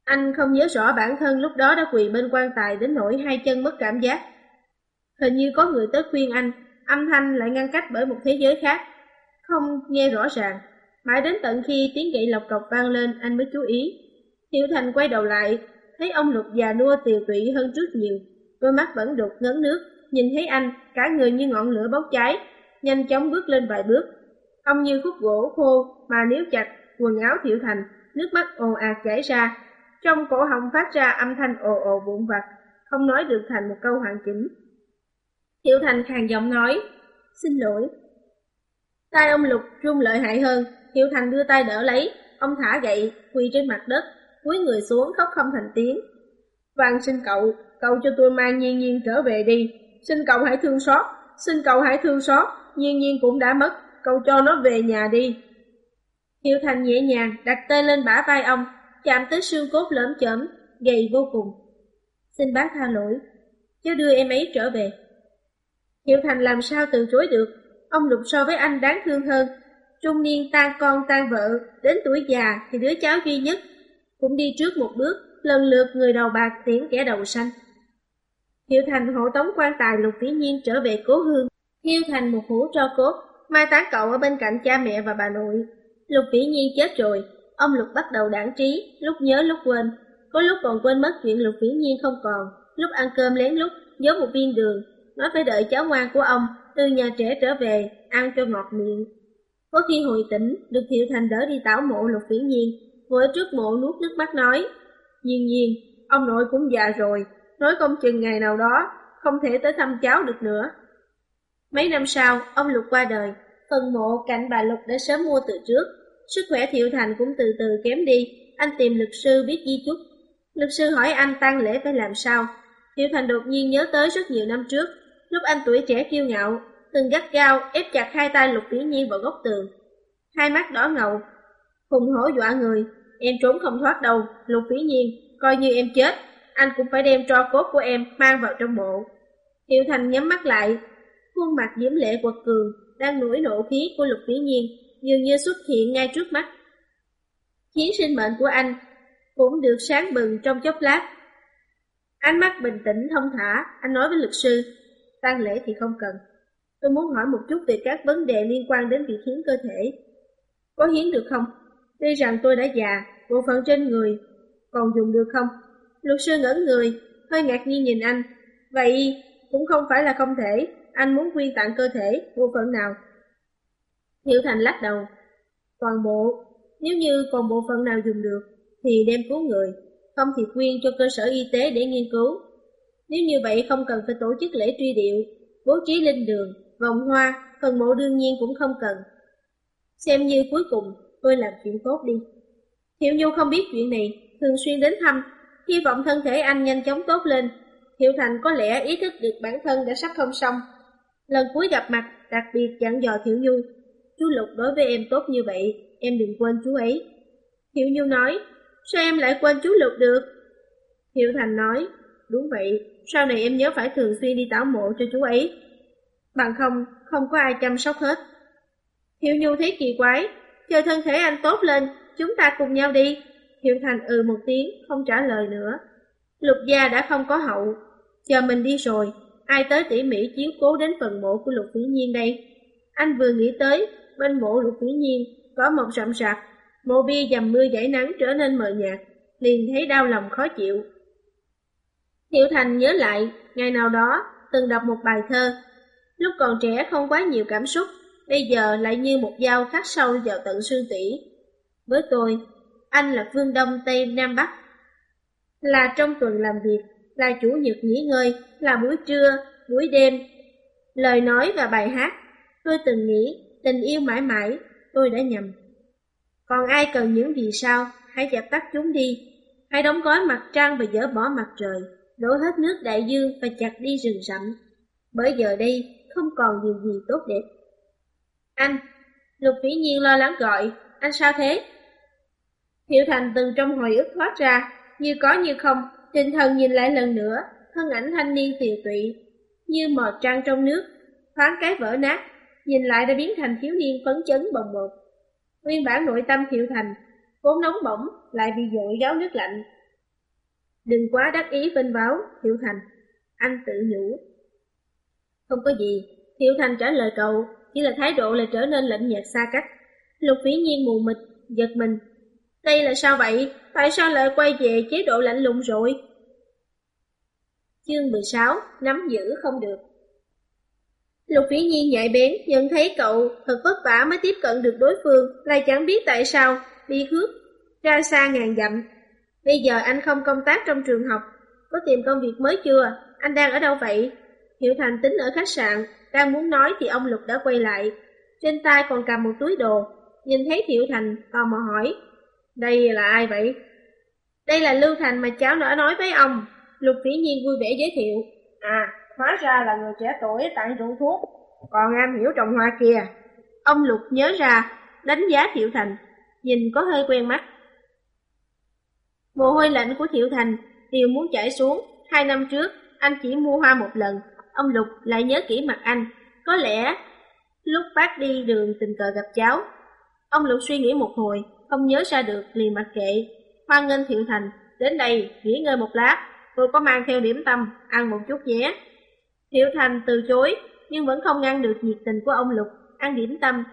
Anh không nhớ rõ bản thân lúc đó đã quỳ bên quan tài đến nỗi hai chân mất cảm giác. Hình như có người tới khuyên anh, âm thanh lại ngăn cách bởi một thế giới khác. Không nghe rõ ràng. Mãi đến tận khi tiếng gậy lọc cọc vang lên, anh mới chú ý. Thiệu Thành quay đầu lại, thấy ông Lục già nua tiều tụy hơn trước nhiều, đôi mắt vẫn đục ngấn nước, nhìn thấy anh, cả người như ngọn lửa bốc cháy, nhanh chóng bước lên vài bước. Ông như khúc gỗ khô mà níu chặt quần áo Thiệu Thành, nước mắt ồ ạt chảy ra, trong cổ họng phát ra âm thanh ồ ồ vụn vặt, không nói được thành một câu hoàn chỉnh. Thiệu Thành khàn giọng nói, xin lỗi. Tay ông Lục run lợi hại hơn, Thiệu Thành đưa tay đỡ lấy, ông thả gậy, quỳ trên mặt đất, cúi người xuống khóc không thành tiếng. Văn xin cậu, cậu cho tôi mang nhiên nhiên trở về đi. Xin cậu hãy thương xót, xin cậu hãy thương xót, nhiên nhiên cũng đã mất, cậu cho nó về nhà đi. Hiệu Thành nhẹ nhàng đặt tay lên bả vai ông, chạm tới xương cốt lởm chởm, gầy vô cùng. Xin bác tha lỗi, cháu đưa em ấy trở về. Hiệu Thành làm sao từ chối được, ông Lục so với anh đáng thương hơn. Trung niên tan con tan vợ, đến tuổi già thì đứa cháu duy nhất cũng đi trước một bước, lần lượt người đầu bạc tiễn kẻ đầu xanh. Hiệu Thành hộ tống quan tài lục vĩ nhiên trở về cố hương, hiêu thành một hũ tro cốt, mai táng cậu ở bên cạnh cha mẹ và bà nội. Lục vĩ nhiên chết rồi, ông Lục bắt đầu đảng trí, lúc nhớ lúc quên, có lúc còn quên mất chuyện Lục vĩ nhiên không còn, lúc ăn cơm lén lúc giấu một viên đường, nói phải đợi cháu ngoan của ông từ nhà trẻ trở về, ăn cho ngọt miệng. Có khi hồi tỉnh, được Thiệu Thành đỡ đi tảo mộ Lục Vĩ Nhiên, Vừa trước mộ nuốt nước mắt nói, nhiên nhiên, ông nội cũng già rồi, nói công chừng ngày nào đó, không thể tới thăm cháu được nữa. Mấy năm sau, ông Lục qua đời, phần mộ cạnh bà Lục đã sớm mua từ trước. Sức khỏe Thiệu Thành cũng từ từ kém đi, anh tìm luật sư biết di chúc. Luật sư hỏi anh tang lễ phải làm sao. Thiệu Thành đột nhiên nhớ tới rất nhiều năm trước, lúc anh tuổi trẻ kiêu ngạo, từng gắt gao ép chặt hai tay Lục Tiểu Nhiên vào góc tường. Hai mắt đỏ ngầu, hùng hổ dọa người, em trốn không thoát đâu, Lục Tiểu Nhiên, coi như em chết, anh cũng phải đem tro cốt của em mang vào trong mộ. Tiêu Thành nhắm mắt lại, khuôn mặt diễm lệ quật cường, đang nổi nộ khí của Lục Vĩ Nhiên, dường như xuất hiện ngay trước mắt. khiến sinh mệnh của anh cũng được sáng bừng trong chốc lát. Ánh mắt bình tĩnh thông thả, anh nói với luật sư, tang lễ thì không cần. Tôi muốn hỏi một chút về các vấn đề liên quan đến việc hiến cơ thể. Có hiến được không? Tuy rằng tôi đã già, bộ phận trên người, còn dùng được không? Luật sư ngẩn người, hơi ngạc nhiên nhìn anh. Vậy cũng không phải là không thể, anh muốn quyên tặng cơ thể, bộ phận nào? Hiểu Thành lắc đầu. Toàn bộ, nếu như còn bộ phận nào dùng được, thì đem cứu người, không thì quyên cho cơ sở y tế để nghiên cứu. Nếu như vậy không cần phải tổ chức lễ truy điệu, bố trí linh đường, vòng hoa, phần mộ đương nhiên cũng không cần. Xem như cuối cùng tôi làm chuyện tốt đi. Thiệu Nhu không biết chuyện này, thường xuyên đến thăm, hy vọng thân thể anh nhanh chóng tốt lên. Thiệu Thành có lẽ ý thức được bản thân đã sắp không xong. Lần cuối gặp mặt, đặc biệt dặn dò Thiệu Nhu, chú Lục đối với em tốt như vậy, em đừng quên chú ấy. Thiệu Nhu nói, sao em lại quên chú Lục được? Thiệu Thành nói, đúng vậy, sau này em nhớ phải thường xuyên đi tảo mộ cho chú ấy. Bằng không, không có ai chăm sóc hết. Thiệu Nhu thấy kỳ quái, chờ thân thể anh tốt lên, chúng ta cùng nhau đi. Thiệu Thành ừ một tiếng, không trả lời nữa. Lục gia đã không có hậu, chờ mình đi rồi, ai tới tỉ mỉ chiếu cố đến phần mộ của Lục Vĩ Nhiên đây. Anh vừa nghĩ tới, bên mộ Lục Vĩ Nhiên có một rậm rạp, mộ bia dầm mưa giải nắng trở nên mờ nhạt, liền thấy đau lòng khó chịu. Thiệu Thành nhớ lại, ngày nào đó, từng đọc một bài thơ. Lúc còn trẻ không quá nhiều cảm xúc, bây giờ lại như một dao khắc sâu vào tận xương tủy. Với tôi, anh là phương Đông Tây Nam Bắc. Là trong tuần làm việc, là chủ nhật nghỉ ngơi, là buổi trưa, buổi đêm. Lời nói và bài hát, tôi từng nghĩ tình yêu mãi mãi, tôi đã nhầm. Còn ai cần những gì sao, hãy dập tắt chúng đi. Hãy đóng gói mặt trăng và dỡ bỏ mặt trời, đổ hết nước đại dương và chặt đi rừng rậm. Bởi giờ đây không còn điều gì tốt đẹp. Anh, Lục Vĩ Nhiên lo lắng gọi, anh sao thế? Hiệu Thành từ trong hồi ức thoát ra, như có như không, tinh thần nhìn lại lần nữa, thân ảnh thanh niên tiều tụy, như mọt trăng trong nước, thoáng cái vỡ nát, nhìn lại đã biến thành thiếu niên phấn chấn bồng bột. Nguyên bản nội tâm Thiệu Thành, vốn nóng bỏng, lại bị dội gáo nước lạnh. Đừng quá đắc ý vinh báo, Thiệu Thành, anh tự nhủ. Không có gì, Thiệu Thành trả lời cậu, chỉ là thái độ lại trở nên lạnh nhạt xa cách. Lục phí nhiên mù mịt, giật mình. Đây là sao vậy? Tại sao lại quay về chế độ lạnh lùng rồi? Chương 16, nắm giữ không được. Lục Vĩ Nhiên nhạy bén, nhận thấy cậu thật vất vả mới tiếp cận được đối phương, lại chẳng biết tại sao, đi cướp, ra xa ngàn dặm. Bây giờ anh không công tác trong trường học, có tìm công việc mới chưa? Anh đang ở đâu vậy? Hiệu Thành tính ở khách sạn, đang muốn nói thì ông Lục đã quay lại. Trên tay còn cầm một túi đồ, nhìn thấy Thiệu Thành, tò mò hỏi. Đây là ai vậy? Đây là Lưu Thành mà cháu đã nói với ông. Lục Vĩ Nhiên vui vẻ giới thiệu. À, hóa ra là người trẻ tuổi tặng rượu thuốc, còn am hiểu trồng hoa kia. Ông Lục nhớ ra, đánh giá Thiệu Thành, nhìn có hơi quen mắt. Mồ hôi lạnh của Thiệu Thành đều muốn chảy xuống, hai năm trước anh chỉ mua hoa một lần, ông Lục lại nhớ kỹ mặt anh, có lẽ lúc bác đi đường tình cờ gặp cháu. Ông Lục suy nghĩ một hồi, không nhớ ra được liền mặc kệ, hoan nghênh Thiệu Thành, đến đây nghỉ ngơi một lát, tôi có mang theo điểm tâm, ăn một chút nhé. Thiệu Thành từ chối, nhưng vẫn không ngăn được nhiệt tình của ông Lục, ăn điểm tâm,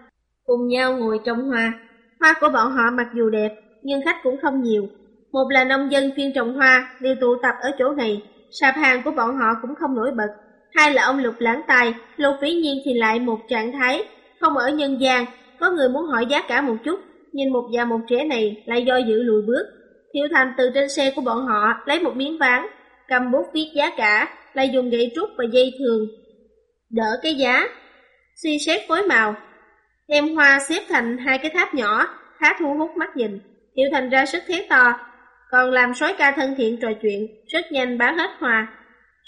cùng nhau ngồi trồng hoa. Hoa của bọn họ mặc dù đẹp, nhưng khách cũng không nhiều. Một là nông dân chuyên trồng hoa, đều tụ tập ở chỗ này, sạp hàng của bọn họ cũng không nổi bật. Hai là ông Lục lãng tài, lô phí Nhiên thì lại một trạng thái, không ở nhân gian, có người muốn hỏi giá cả một chút, nhìn một già một trẻ này lại do dự lùi bước. Thiệu Thành từ trên xe của bọn họ lấy một miếng ván, cầm bút viết giá cả, lại dùng gậy trúc và dây thường đỡ cái giá. Suy xét phối màu, Đem hoa xếp thành hai cái tháp nhỏ, khá thu hút mắt nhìn. Thiệu Thành ra sức thế to, còn làm sói ca thân thiện trò chuyện, rất nhanh bán hết hoa.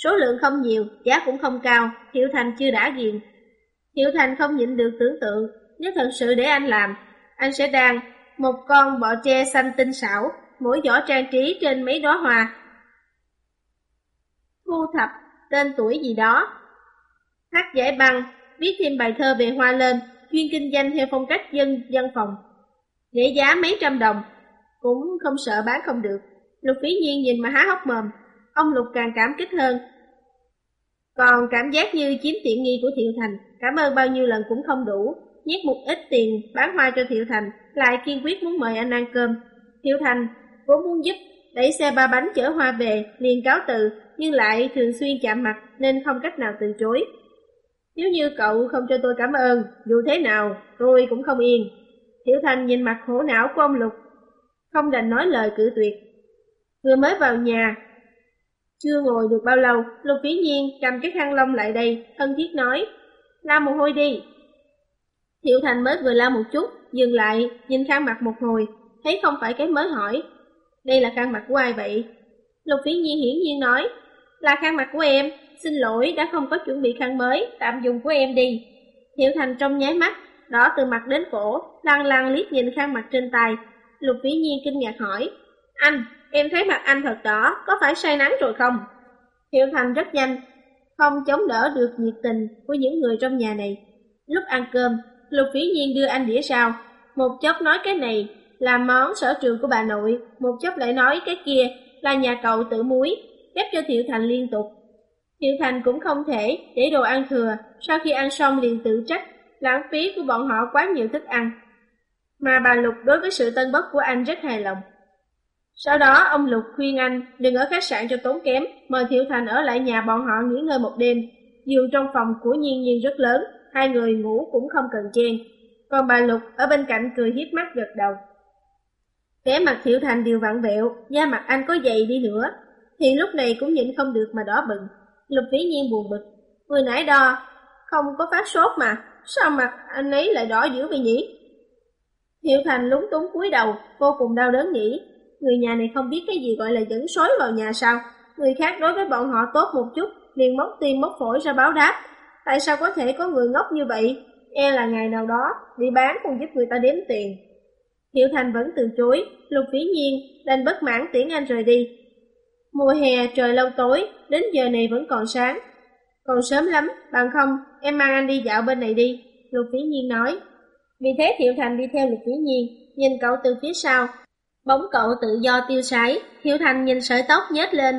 Số lượng không nhiều, giá cũng không cao, Thiệu Thành chưa đã ghiền. Thiệu Thành không nhịn được tưởng tượng, nếu thật sự để anh làm, anh sẽ đàn một con bọ tre xanh tinh xảo, mỗi giỏ trang trí trên mấy đóa hoa. Thu thập tên tuổi gì đó. Hát giải băng, viết thêm bài thơ về hoa lên, chuyên kinh doanh theo phong cách dân dân phòng. Để giá mấy trăm đồng, cũng không sợ bán không được. Lục phí nhiên nhìn mà há hốc mồm, ông Lục càng cảm kích hơn. Còn cảm giác như chiếm tiện nghi của Thiệu Thành, cảm ơn bao nhiêu lần cũng không đủ, nhét một ít tiền bán hoa cho Thiệu Thành, lại kiên quyết muốn mời anh ăn cơm. Thiệu Thành vốn muốn giúp, đẩy xe ba bánh chở hoa về, liền cáo từ, nhưng lại thường xuyên chạm mặt nên không cách nào từ chối. Nếu như cậu không cho tôi cảm ơn, dù thế nào, tôi cũng không yên. Thiệu Thành nhìn mặt khổ não của ông Lục, không đành nói lời cử tuyệt. Vừa mới vào nhà, chưa ngồi được bao lâu, Lục Vĩ Nhiên cầm cái khăn lông lại đây, thân thiết nói, la mồ hôi đi. Thiệu Thành mới vừa la một chút, dừng lại, nhìn khăn mặt một hồi, thấy không phải cái mới hỏi. Đây là khăn mặt của ai vậy? Lục Vĩ Nhi hiển nhiên nói, là khăn mặt của em, xin lỗi đã không có chuẩn bị khăn mới, tạm dùng của em đi. Thiệu Thành trong nháy mắt, đỏ từ mặt đến cổ, lăng lăng liếc nhìn khăn mặt trên tay. Lục Vĩ Nhi kinh ngạc hỏi, anh, em thấy mặt anh thật đỏ, có phải say nắng rồi không? Thiệu Thành rất nhanh, không chống đỡ được nhiệt tình của những người trong nhà này. Lúc ăn cơm, Lục Vĩ Nhiên đưa anh đĩa sao, một chốc nói cái này là món sở trường của bà nội, một chốc lại nói cái kia là nhà cậu tự muối, ép cho Thiệu Thành liên tục. Thiệu Thành cũng không thể để đồ ăn thừa, sau khi ăn xong liền tự trách, lãng phí của bọn họ quá nhiều thức ăn. Mà bà Lục đối với sự tân bất của anh rất hài lòng. Sau đó ông Lục khuyên anh đừng ở khách sạn cho tốn kém, mời Thiệu Thành ở lại nhà bọn họ nghỉ ngơi một đêm. Giường trong phòng của Nhiên Nhiên rất lớn, hai người ngủ cũng không cần chen. Còn bà Lục ở bên cạnh cười hiếp mắt gật đầu. Vẻ mặt Thiệu Thành đều vặn vẹo, da mặt anh có dày đi nữa, thì lúc này cũng nhịn không được mà đỏ bừng. Lục Vĩ Nhiên buồn bực, vừa nãy đo, không có phát sốt mà, sao mặt anh ấy lại đỏ dữ vậy nhỉ? Thiệu Thành lúng túng cúi đầu, vô cùng đau đớn nghĩ, người nhà này không biết cái gì gọi là dẫn sói vào nhà sao? Người khác đối với bọn họ tốt một chút, liền móc tim móc phổi ra báo đáp. Tại sao có thể có người ngốc như vậy? E là ngày nào đó, đi bán còn giúp người ta đếm tiền. Hiệu Thành vẫn từ chối, Lục Vĩ Nhiên đành bất mãn tiễn anh rời đi. Mùa hè trời lâu tối, đến giờ này vẫn còn sáng. Còn sớm lắm, bằng không, em mang anh đi dạo bên này đi, Lục Vĩ Nhiên nói. Vì thế Thiệu Thành đi theo Lục Vĩ Nhiên, nhìn cậu từ phía sau. Bóng cậu tự do tiêu sái, Thiệu Thành nhìn sợi tóc nhếch lên,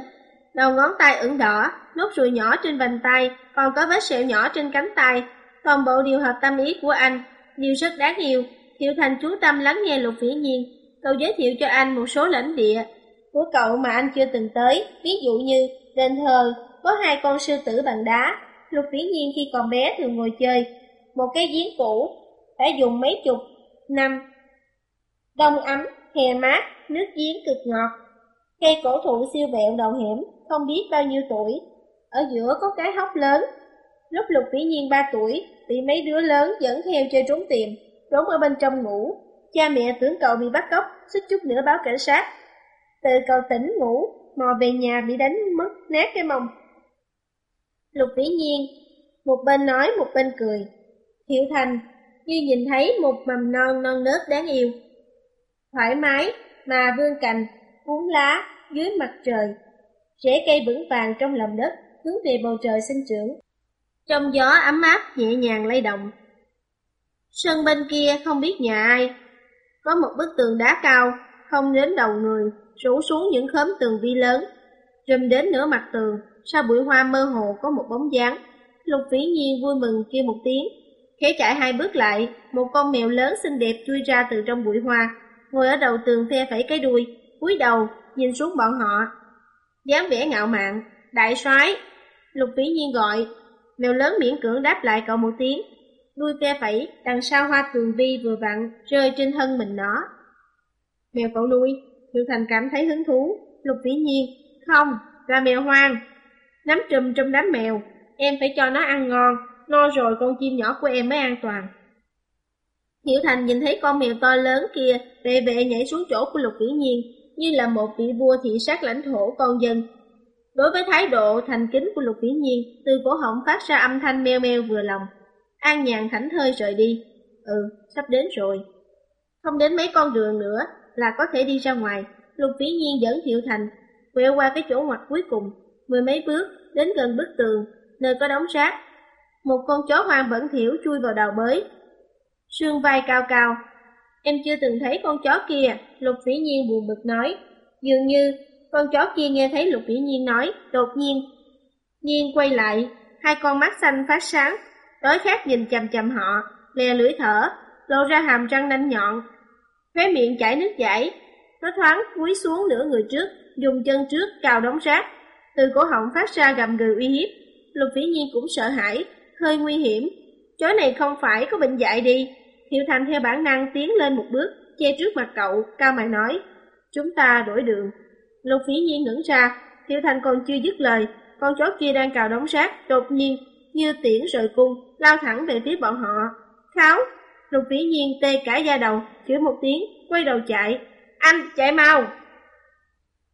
đầu ngón tay ửng đỏ, nốt ruồi nhỏ trên vành tay, còn có vết sẹo nhỏ trên cánh tay. Toàn bộ điều hợp tâm ý của anh, điều rất đáng yêu. Thiệu Thành chú tâm lắng nghe Lục Vĩ Nhiên, cậu giới thiệu cho anh một số lãnh địa của cậu mà anh chưa từng tới, ví dụ như đền thờ có hai con sư tử bằng đá. Lục Vĩ Nhiên khi còn bé thường ngồi chơi, một cái giếng cũ, phải dùng mấy chục năm. Đông ấm, hè mát, nước giếng cực ngọt. Cây cổ thụ siêu vẹo đầu hẻm, không biết bao nhiêu tuổi. Ở giữa có cái hốc lớn. Lúc Lục Vĩ Nhiên 3 tuổi, bị mấy đứa lớn dẫn theo chơi trốn tìm, trốn ở bên trong ngủ. Cha mẹ tưởng cậu bị bắt cóc, suýt chút nữa báo cảnh sát. Từ cậu tỉnh ngủ, mò về nhà bị đánh mất nát cái mông. Lục Vĩ Nhiên, một bên nói một bên cười. hiểu Thành, như nhìn thấy một mầm non non nớt đáng yêu. Thoải mái, mà vươn cành, cuốn lá dưới mặt trời. Rễ cây vững vàng trong lòng đất, hướng về bầu trời sinh trưởng. Trong gió ấm áp nhẹ nhàng lay động. Sân bên kia không biết nhà ai. Có một bức tường đá cao, không đến đầu người, rủ xuống những khóm tường vi lớn. Rùm đến nửa mặt tường, sau bụi hoa mơ hồ có một bóng dáng. Lục vĩ nhiên vui mừng kêu một tiếng. Khẽ chạy hai bước lại, một con mèo lớn xinh đẹp chui ra từ trong bụi hoa, ngồi ở đầu tường phe phẩy cái đuôi, cúi đầu, nhìn xuống bọn họ. dáng vẻ ngạo mạn, đại soái Lục vĩ nhiên gọi, mèo lớn miễn cưỡng đáp lại cậu một tiếng. Đuôi ve phẩy, đằng sau hoa tường vi vừa vặn, rơi trên thân mình nó. Mèo cậu nuôi, Hiệu Thành cảm thấy hứng thú. Lục vĩ nhiên, không, là mèo hoang. Nắm trùm trong đám mèo, em phải cho nó ăn ngon, no rồi con chim nhỏ của em mới an toàn. Hiểu Thành nhìn thấy con mèo to lớn kia vệ vệ nhảy xuống chỗ của Lục Vĩ Nhiên như là một vị vua thị sát lãnh thổ con dân. Đối với thái độ thành kính của Lục Vĩ Nhiên, từ cổ họng phát ra âm thanh meo meo vừa lòng. An nhàn thảnh thơi rời đi. Ừ, sắp đến rồi. Không đến mấy con đường nữa là có thể đi ra ngoài. Lục Vĩ Nhiên dẫn Thiệu Thành quẹo qua cái chỗ ngoặt cuối cùng, mười mấy bước đến gần bức tường, nơi có đống rác. Một con chó hoang bẩn thỉu chui vào đầu bới. Sương vai cao cao. Em chưa từng thấy con chó kia, Lục Vĩ Nhiên buồn bực nói. Dường như con chó kia nghe thấy Lục Vĩ Nhiên nói, đột nhiên. Nhiên quay lại, hai con mắt xanh phát sáng, đói khát nhìn chầm chầm họ, lè lưỡi thở, lộ ra hàm răng nanh nhọn. Khóe miệng chảy nước chảy, nó thoáng cúi xuống nửa người trước, dùng chân trước cào đống rác. Từ cổ họng phát ra gầm gừ uy hiếp, Lục Vĩ Nhiên cũng sợ hãi, hơi nguy hiểm. Chó này không phải có bệnh dại đi. Thiệu Thành theo bản năng tiến lên một bước, che trước mặt cậu, cao mày nói, chúng ta đổi đường. Lục Vĩ Nhi ngẩng ra, Thiệu Thành còn chưa dứt lời, con chó kia đang cào đống xác, đột nhiên, như tiễn rời cung, lao thẳng về phía bọn họ. Kháo! Lục Vĩ Nhiên tê cả da đầu, chửi một tiếng, quay đầu chạy. Anh, chạy mau!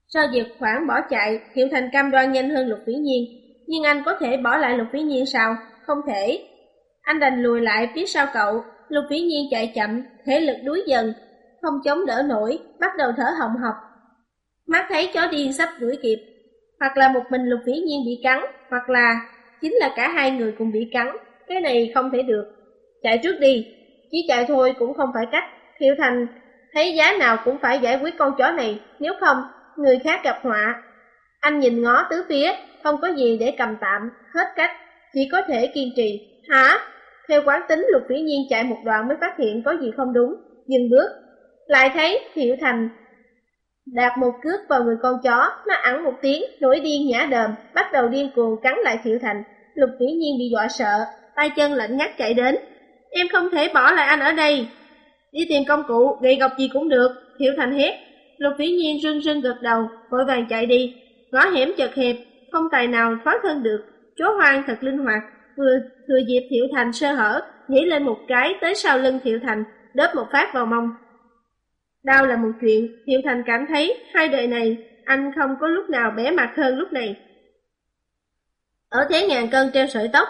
Sau việc khoảng bỏ chạy, Thiệu Thành cam đoan nhanh hơn Lục Vĩ Nhiên, nhưng anh có thể bỏ lại Lục Vĩ Nhiên sao? Không thể. Anh đành lùi lại phía sau cậu, Lục Vĩ Nhiên chạy chậm, thể lực đuối dần, không chống đỡ nổi, bắt đầu thở hồng hộc. Mắt thấy chó điên sắp đuổi kịp, hoặc là một mình Lục Vĩ Nhiên bị cắn, hoặc là chính là cả hai người cùng bị cắn, cái này không thể được. Chạy trước đi, chỉ chạy thôi cũng không phải cách. Thiệu Thành thấy giá nào cũng phải giải quyết con chó này, nếu không người khác gặp họa. Anh nhìn ngó tứ phía, không có gì để cầm tạm, hết cách, chỉ có thể kiên trì. Hả? Theo quán tính Lục Vĩ Nhiên chạy một đoạn mới phát hiện có gì không đúng, dừng bước. Lại thấy Thiệu Thành đạp một cước vào người con chó, nó ẵn một tiếng, nổi điên nhả đờm, bắt đầu điên cuồng cắn lại Thiệu Thành. Lục Vĩ Nhiên bị dọa sợ, tay chân lạnh ngắt chạy đến. Em không thể bỏ lại anh ở đây. Đi tìm công cụ, gậy gọc gì cũng được, Thiệu Thành hét. Lục Vĩ Nhiên rưng rưng gật đầu, vội vàng chạy đi. Ngõ hẻm chật hẹp, không tài nào thoát thân được. Chó hoang thật linh hoạt, vừa thừa dịp Thiệu Thành sơ hở, nhảy lên một cái tới sau lưng Thiệu Thành, đớp một phát vào mông. Đau là một chuyện, hiệu Thành cảm thấy hai đời này anh không có lúc nào bé mặt hơn lúc này. Ở thế ngàn cân treo sợi tóc,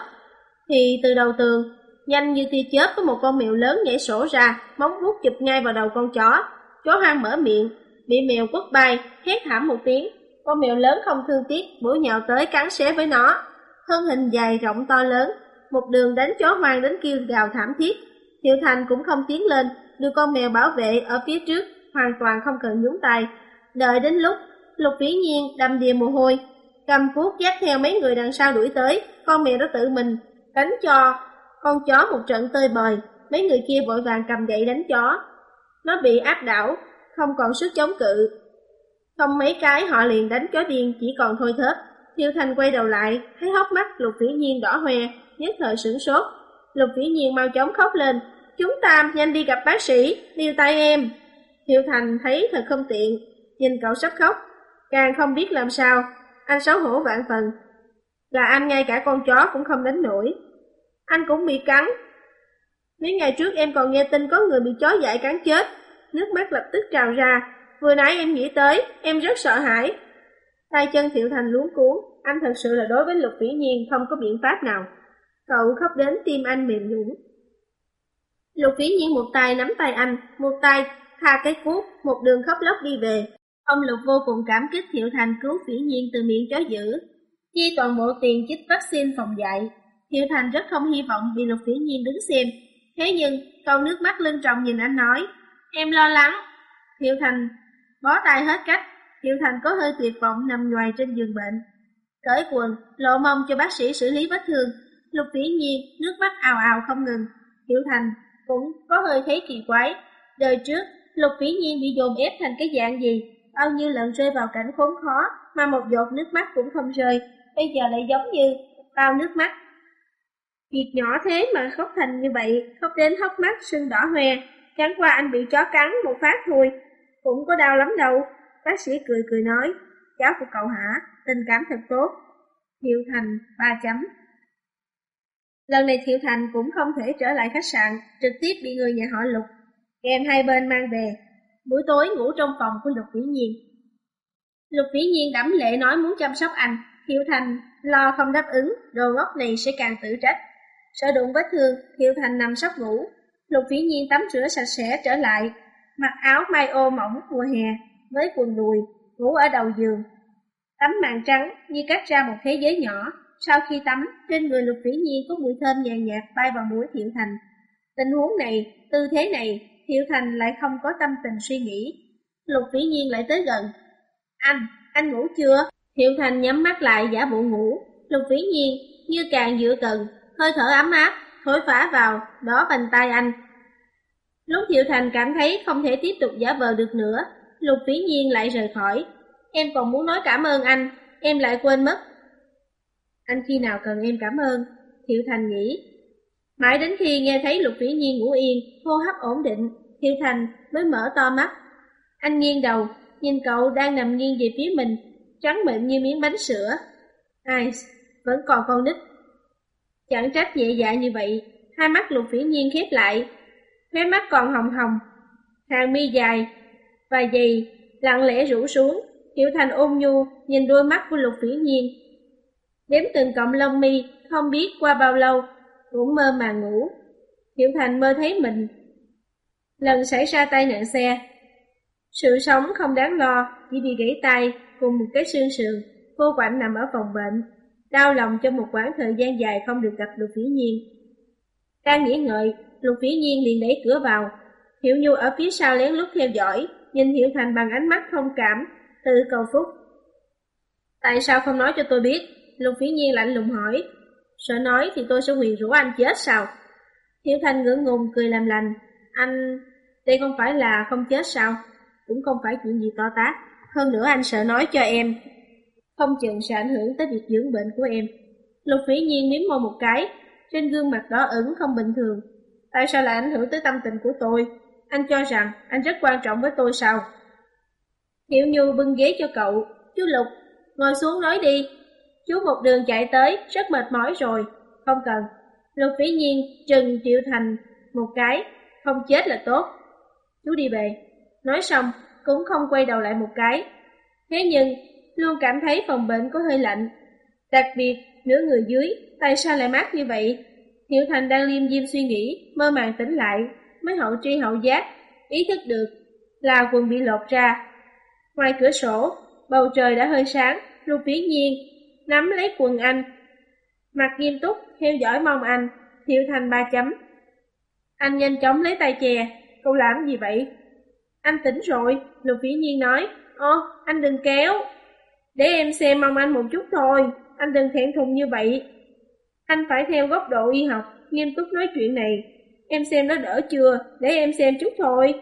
thì từ đầu tường, nhanh như tia chớp có một con mèo lớn nhảy sổ ra, móng vuốt chụp ngay vào đầu con chó. Chó hoang mở miệng, bị mèo quất bay, hét thảm một tiếng. Con mèo lớn không thương tiếc, bổ nhào tới cắn xé với nó. Thân hình dài rộng to lớn, một đường đánh chó hoang đến kêu gào thảm thiết. Thiệu Thành cũng không tiến lên, đưa con mèo bảo vệ ở phía trước, hoàn toàn không cần nhúng tay. Đợi đến lúc, Lục Vĩ Nhiên đầm đìa mồ hôi, cầm cuốc dắt theo mấy người đằng sau đuổi tới, con mèo đó tự mình đánh cho con chó một trận tơi bời, mấy người kia vội vàng cầm gậy đánh chó. Nó bị áp đảo, không còn sức chống cự. Không mấy cái họ liền đánh chó điên chỉ còn thôi thớp. Thiêu Thành quay đầu lại, thấy hốc mắt Lục Vĩ Nhiên đỏ hoe, nhất thời sửng sốt. Lục Vĩ Nhiên mau chóng khóc lên, chúng ta nhanh đi gặp bác sĩ, điêu tay em. Hiệu Thành thấy thật không tiện, nhìn cậu sắp khóc, càng không biết làm sao, anh xấu hổ vạn phần. Là anh ngay cả con chó cũng không đánh nổi. Anh cũng bị cắn. Mấy ngày trước em còn nghe tin có người bị chó dại cắn chết, nước mắt lập tức trào ra. Vừa nãy em nghĩ tới, em rất sợ hãi. Tay chân Thiệu Thành luống cuốn, anh thật sự là đối với Lục Vĩ Nhiên không có biện pháp nào. Cậu khóc đến tim anh mềm nhũn. Lục Vĩ Nhiên một tay nắm tay anh, một tay tha cái cuốc, một đường khóc lóc đi về. Ông Lục vô cùng cảm kích Thiệu Thành cứu Vĩ Nhiên từ miệng chó dữ, chi toàn bộ tiền chích vaccine phòng dạy. Thiệu Thành rất không hy vọng bị Lục Vĩ Nhiên đứng xem. Thế nhưng, câu nước mắt lưng trọng nhìn anh nói, em lo lắng. Thiệu Thành bó tay hết cách, Thiệu Thành có hơi tuyệt vọng nằm ngoài trên giường bệnh. Cởi quần, lộ mông cho bác sĩ xử lý vết thương. Lục Vĩ Nhiên nước mắt ào ào không ngừng. Thiệu Thành cũng có hơi thấy kỳ quái. Đời trước, Lục Vĩ Nhiên bị dồn ép thành cái dạng gì? Bao nhiêu lần rơi vào cảnh khốn khó mà một giọt nước mắt cũng không rơi. Bây giờ lại giống như bao nước mắt. Việc nhỏ thế mà khóc thành như vậy, khóc đến hốc mắt sưng đỏ hoe. Chẳng qua anh bị chó cắn một phát thôi, cũng có đau lắm đâu. Bác sĩ cười cười nói, cháu của cậu hả, tình cảm thật tốt. Hiệu thành ba chấm. Lần này Thiệu Thành cũng không thể trở lại khách sạn, trực tiếp bị người nhà họ Lục, kèm hai bên mang về. Buổi tối ngủ trong phòng của Lục Vĩ Nhiên. Lục Vĩ Nhiên đẫm lệ nói muốn chăm sóc anh, Thiệu Thành lo không đáp ứng, đồ ngốc này sẽ càng tự trách. Sợ đụng vết thương, Thiệu Thành nằm sắp ngủ. Lục Vĩ Nhiên tắm rửa sạch sẽ trở lại, mặc áo mai ô mỏng mùa hè với quần đùi, ngủ ở đầu giường. Tấm màn trắng như cắt ra một thế giới nhỏ, sau khi tắm, trên người Lục Vĩ Nhiên có mùi thơm nhàn nhạt bay vào mũi Thiệu Thành. Tình huống này, tư thế này, Thiệu Thành lại không có tâm tình suy nghĩ. Lục Vĩ Nhiên lại tới gần. Anh, anh ngủ chưa? Thiệu Thành nhắm mắt lại giả bộ ngủ. Lục Vĩ Nhiên như càng dựa gần, hơi thở ấm áp, thổi phá vào, đó bàn tay anh. Lúc Thiệu Thành cảm thấy không thể tiếp tục giả vờ được nữa, Lục Vĩ Nhiên lại rời khỏi. Em còn muốn nói cảm ơn anh, em lại quên mất anh khi nào cần em cảm ơn? Thiệu Thành nghĩ. Mãi đến khi nghe thấy Lục Vĩ Nhiên ngủ yên, hô hấp ổn định, Thiệu Thành mới mở to mắt. Anh nghiêng đầu, nhìn cậu đang nằm nghiêng về phía mình, trắng mịn như miếng bánh sữa. Ai, vẫn còn con nít. Chẳng trách nhẹ dạ như vậy, hai mắt Lục Vĩ Nhiên khép lại, khóe mắt còn hồng hồng, hàng mi dài và dày lặng lẽ rủ xuống. Thiệu Thành ôm nhu nhìn đôi mắt của Lục Vĩ Nhiên Đếm từng cọng lông mi, không biết qua bao lâu, cũng mơ màng ngủ. Hiểu Thành mơ thấy mình. Lần xảy ra tai nạn xe, sự sống không đáng lo, chỉ bị gãy tay cùng một cái xương sườn, cô quạnh nằm ở phòng bệnh, đau lòng trong một quãng thời gian dài không được gặp Lục Vĩ Nhiên. Đang nghĩ ngợi, Lục Vĩ Nhiên liền đẩy cửa vào, Hiểu Nhu ở phía sau lén lút theo dõi, nhìn Hiểu Thành bằng ánh mắt thông cảm, từ cầu phúc. Tại sao không nói cho tôi biết? Lục Phiến Nhiên lạnh lùng hỏi. Sợ nói thì tôi sẽ huyền rủ anh chết sao? Hiểu Thanh ngưỡng ngùng cười làm lành. Anh... đây không phải là không chết sao? Cũng không phải chuyện gì to tát. Hơn nữa anh sợ nói cho em. Không chừng sẽ ảnh hưởng tới việc dưỡng bệnh của em. Lục Phiến Nhiên miếm môi một cái. Trên gương mặt đỏ ửng không bình thường. Tại sao lại ảnh hưởng tới tâm tình của tôi? Anh cho rằng anh rất quan trọng với tôi sao? Hiểu Nhu bưng ghế cho cậu. Chú Lục, ngồi xuống nói đi. Chú một đường chạy tới, rất mệt mỏi rồi. Không cần. Lục vĩ nhiên trừng Triệu Thành một cái, không chết là tốt. Chú đi về. Nói xong, cũng không quay đầu lại một cái. Thế nhưng, luôn cảm thấy phòng bệnh có hơi lạnh. Đặc biệt, nửa người dưới, tại sao lại mát như vậy? Hiệu Thành đang liêm diêm suy nghĩ, mơ màng tỉnh lại, mới hậu tri hậu giác, ý thức được là quần bị lột ra. Ngoài cửa sổ, bầu trời đã hơi sáng, Lục Vĩ Nhiên nắm lấy quần anh. Mặt nghiêm túc, theo dõi mong anh, thiệu thành ba chấm. Anh nhanh chóng lấy tay chè, cậu làm gì vậy? Anh tỉnh rồi, Lục Vĩ Nhiên nói. Ô, anh đừng kéo. Để em xem mong anh một chút thôi, anh đừng thẹn thùng như vậy. Anh phải theo góc độ y học, nghiêm túc nói chuyện này. Em xem nó đỡ chưa, để em xem chút thôi.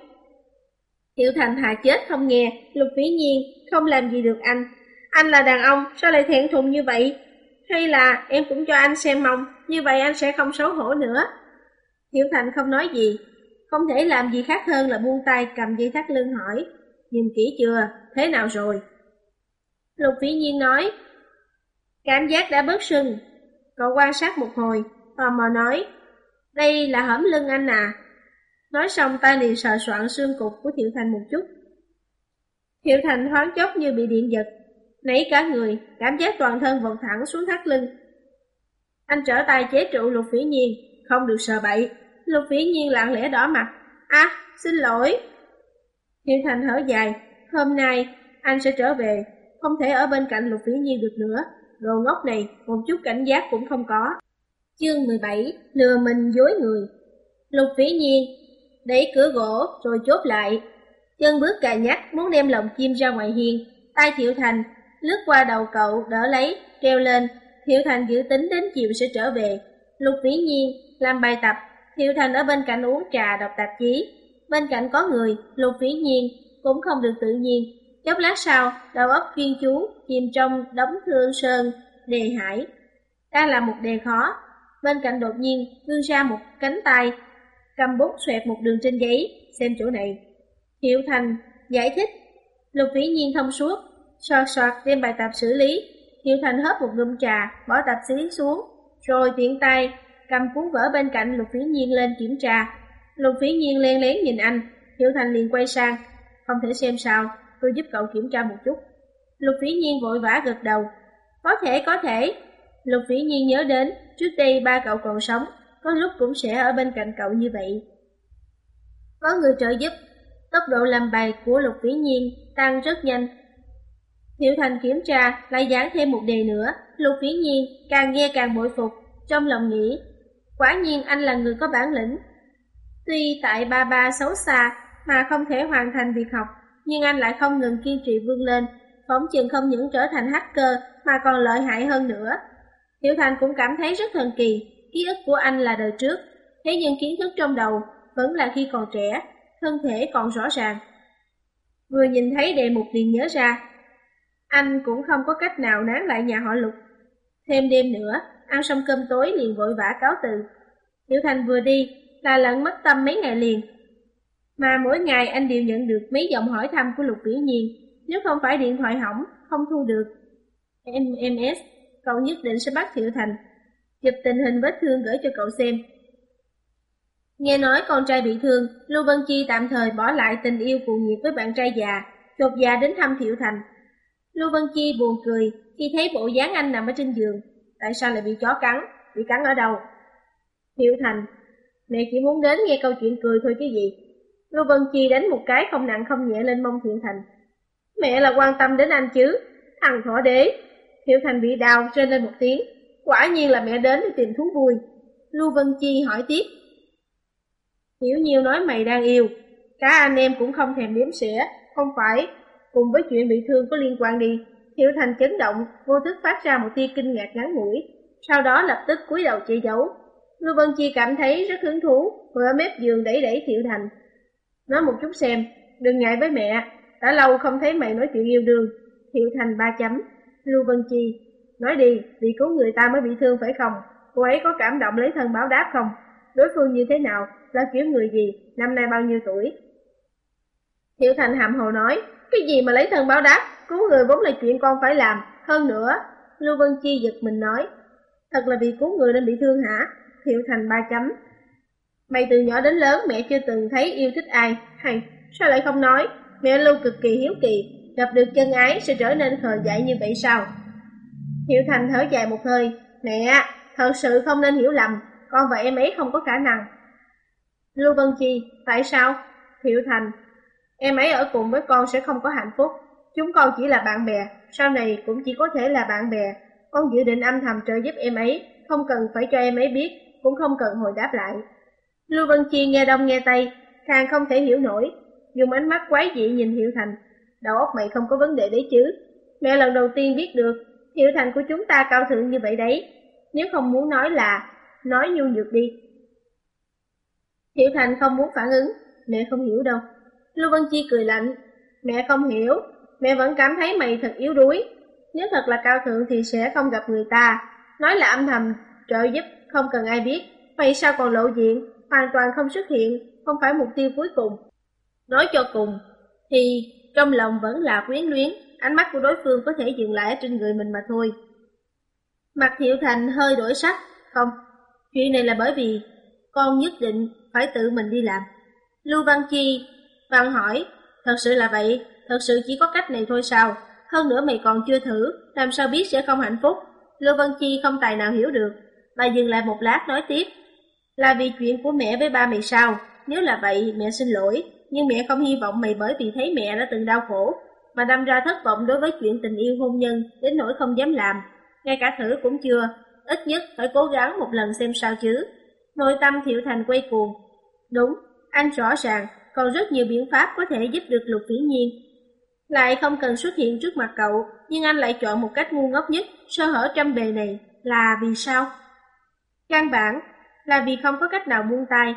Thiệu Thành hạ chết không nghe, Lục Vĩ Nhiên không làm gì được anh, anh là đàn ông, sao lại thẹn thùng như vậy? Hay là em cũng cho anh xem mông, như vậy anh sẽ không xấu hổ nữa. Hiểu Thành không nói gì, không thể làm gì khác hơn là buông tay cầm dây thắt lưng hỏi. Nhìn kỹ chưa, thế nào rồi? Lục Vĩ Nhiên nói, cảm giác đã bớt sưng. Cậu quan sát một hồi, tò mò nói, đây là hõm lưng anh à. Nói xong tay liền sờ soạn xương cục của Thiệu Thành một chút. Thiệu Thành thoáng chốc như bị điện giật, nấy cả người, cảm giác toàn thân vận thẳng xuống thắt lưng. Anh trở tay chế trụ lục phỉ nhiên, không được sợ bậy. Lục phỉ nhiên lặng lẽ đỏ mặt. À, xin lỗi. Thiên Thành thở dài, hôm nay anh sẽ trở về, không thể ở bên cạnh lục phỉ nhiên được nữa. Đồ ngốc này, một chút cảnh giác cũng không có. Chương 17, lừa mình dối người. Lục phỉ nhiên, đẩy cửa gỗ rồi chốt lại. Chân bước cà nhắc muốn đem lồng chim ra ngoài hiên. tay Thiệu Thành lướt qua đầu cậu đỡ lấy, treo lên. Thiệu Thành dự tính đến chiều sẽ trở về. Lục Vĩ Nhiên làm bài tập, Thiệu Thành ở bên cạnh uống trà đọc tạp chí. Bên cạnh có người, Lục Vĩ Nhiên cũng không được tự nhiên. Chốc lát sau, đầu óc chuyên chú, chìm trong đống thương sơn, đề hải. Đang là một đề khó. Bên cạnh đột nhiên vươn ra một cánh tay, cầm bút xoẹt một đường trên giấy, xem chỗ này. Thiệu Thành giải thích, Lục Vĩ Nhiên thông suốt, Soạt soạt đem bài tập xử lý, hiểu Thành hớp một ngụm trà, bỏ tạp chí xuống, rồi tiện tay cầm cuốn vở bên cạnh Lục Phí Nhiên lên kiểm tra. Lục Phí Nhiên len lén nhìn anh, Hiểu Thành liền quay sang. Không thể xem sao, tôi giúp cậu kiểm tra một chút. Lục Phí Nhiên vội vã gật đầu. Có thể, có thể. Lục Phí Nhiên nhớ đến, trước đây ba cậu còn sống, có lúc cũng sẽ ở bên cạnh cậu như vậy. Có người trợ giúp, tốc độ làm bài của Lục Phí Nhiên tăng rất nhanh. Tiểu Thành kiểm tra, lại dán thêm một đề nữa, Lục Phi Nhiên càng nghe càng bội phục, trong lòng nghĩ, quả nhiên anh là người có bản lĩnh. Tuy tại ba ba xấu xa mà không thể hoàn thành việc học, nhưng anh lại không ngừng kiên trì vươn lên, phóng chừng không những trở thành hacker mà còn lợi hại hơn nữa. Tiểu Thành cũng cảm thấy rất thần kỳ, ký ức của anh là đời trước, thế nhưng kiến thức trong đầu vẫn là khi còn trẻ, thân thể còn rõ ràng. Vừa nhìn thấy đề mục liền nhớ ra, anh cũng không có cách nào nán lại nhà họ Lục. Thêm đêm nữa, ăn xong cơm tối liền vội vã cáo từ. Tiểu Thành vừa đi là lận mất tâm mấy ngày liền. Mà mỗi ngày anh đều nhận được mấy giọng hỏi thăm của Lục Vĩ Nhiên, nếu không phải điện thoại hỏng, không thu được. MMS, cậu nhất định sẽ bắt Thiệu Thành, chụp tình hình vết thương gửi cho cậu xem. Nghe nói con trai bị thương, Lưu Vân Chi tạm thời bỏ lại tình yêu cuồng nhiệt với bạn trai già, chột già đến thăm Thiệu Thành. Lưu Vân Chi buồn cười khi thấy bộ dáng anh nằm ở trên giường. Tại sao lại bị chó cắn? Bị cắn ở đâu? Thiệu Thành, mẹ chỉ muốn đến nghe câu chuyện cười thôi chứ gì. Lưu Vân Chi đánh một cái không nặng không nhẹ lên mông Thiệu Thành. Mẹ là quan tâm đến anh chứ, thằng thỏ đế. Thiệu Thành bị đau trên lên một tiếng. Quả nhiên là mẹ đến để tìm thú vui. Lưu Vân Chi hỏi tiếp. Hiểu Nhiêu nói mày đang yêu, cả anh em cũng không thèm đếm xỉa, không phải, cùng với chuyện bị thương có liên quan đi. Hiệu Thành chấn động, vô thức phát ra một tia kinh ngạc ngắn ngủi, sau đó lập tức cúi đầu che giấu. Lưu Vân Chi cảm thấy rất hứng thú, ngồi ở mép giường đẩy đẩy Thiệu Thành. Nói một chút xem, đừng ngại với mẹ, đã lâu không thấy mày nói chuyện yêu đương. Thiệu Thành ba chấm, Lưu Vân Chi, nói đi, vì cứu người ta mới bị thương phải không? Cô ấy có cảm động lấy thân báo đáp không? Đối phương như thế nào? Là kiểu người gì? Năm nay bao nhiêu tuổi? Thiệu Thành hàm hồ nói, cái gì mà lấy thân báo đáp? Cứu người vốn là chuyện con phải làm. Hơn nữa, Lưu Vân Chi giật mình nói, thật là vì cứu người nên bị thương hả? Thiệu Thành ba chấm. Mày từ nhỏ đến lớn mẹ chưa từng thấy yêu thích ai, hay sao lại không nói? Mẹ Lưu cực kỳ hiếu kỳ, gặp được chân ái sẽ trở nên khờ dại như vậy sao? Hiệu Thành thở dài một hơi, mẹ, thật sự không nên hiểu lầm, con và em ấy không có khả năng. Lưu Vân Chi, tại sao? Hiệu Thành, em ấy ở cùng với con sẽ không có hạnh phúc, chúng con chỉ là bạn bè, sau này cũng chỉ có thể là bạn bè, con dự định âm thầm trợ giúp em ấy, không cần phải cho em ấy biết, cũng không cần hồi đáp lại. Lưu Vân Chi nghe đông nghe tây, càng không thể hiểu nổi, dùng ánh mắt quái dị nhìn Hiệu Thành. Đầu óc mày không có vấn đề đấy chứ. Mẹ lần đầu tiên biết được, Hiệu Thành của chúng ta cao thượng như vậy đấy. Nếu không muốn nói là, nói nhu nhược đi. Hiệu Thành không muốn phản ứng, mẹ không hiểu đâu. Lưu Vân Chi cười lạnh, mẹ không hiểu, mẹ vẫn cảm thấy mày thật yếu đuối. Nếu thật là cao thượng thì sẽ không gặp người ta. Nói là âm thầm, trợ giúp, không cần ai biết. Mày sao còn lộ diện, hoàn toàn không xuất hiện, không phải mục tiêu cuối cùng. Nói cho cùng, thì trong lòng vẫn là quyến luyến, ánh mắt của đối phương có thể dừng lại trên người mình mà thôi. Mặt Thiệu Thành hơi đổi sắc, không, chuyện này là bởi vì con nhất định phải tự mình đi làm. Lưu Văn Chi văn hỏi, thật sự là vậy, thật sự chỉ có cách này thôi sao? Hơn nữa mày còn chưa thử, làm sao biết sẽ không hạnh phúc? Lưu Văn Chi không tài nào hiểu được, bà dừng lại một lát nói tiếp. Là vì chuyện của mẹ với ba mày sao? Nếu là vậy, mẹ xin lỗi, nhưng mẹ không hy vọng mày bởi vì thấy mẹ đã từng đau khổ, mà đâm ra thất vọng đối với chuyện tình yêu hôn nhân, đến nỗi không dám làm. Ngay cả thử cũng chưa, ít nhất phải cố gắng một lần xem sao chứ. Nội tâm Thiệu Thành quay cuồng. Đúng, anh rõ ràng, còn rất nhiều biện pháp có thể giúp được Lục Vĩ Nhiên. Lại không cần xuất hiện trước mặt cậu, nhưng anh lại chọn một cách ngu ngốc nhất, sơ hở trăm bề này, là vì sao? Căn bản, là vì không có cách nào buông tay.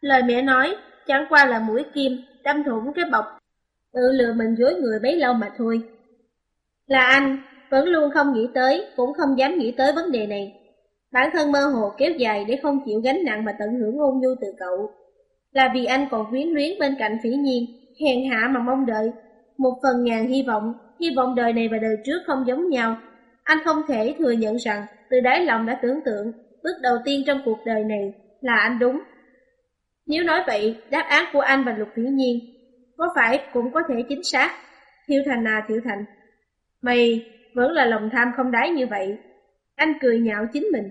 Lời mẹ nói, chẳng qua là mũi kim, đâm thủng cái bọc, tự lừa mình dối người bấy lâu mà thôi. Là anh, vẫn luôn không nghĩ tới, cũng không dám nghĩ tới vấn đề này. Bản thân mơ hồ kéo dài để không chịu gánh nặng mà tận hưởng ôn nhu từ cậu. Là vì anh còn quyến luyến bên cạnh phỉ nhiên, hèn hạ mà mong đợi. Một phần ngàn hy vọng, hy vọng đời này và đời trước không giống nhau. Anh không thể thừa nhận rằng từ đáy lòng đã tưởng tượng, bước đầu tiên trong cuộc đời này là anh đúng. Nếu nói vậy, đáp án của anh và Lục phỉ Nhiên có phải cũng có thể chính xác? thiếu Thành à thiếu Thành, mày vẫn là lòng tham không đáy như vậy. Anh cười nhạo chính mình.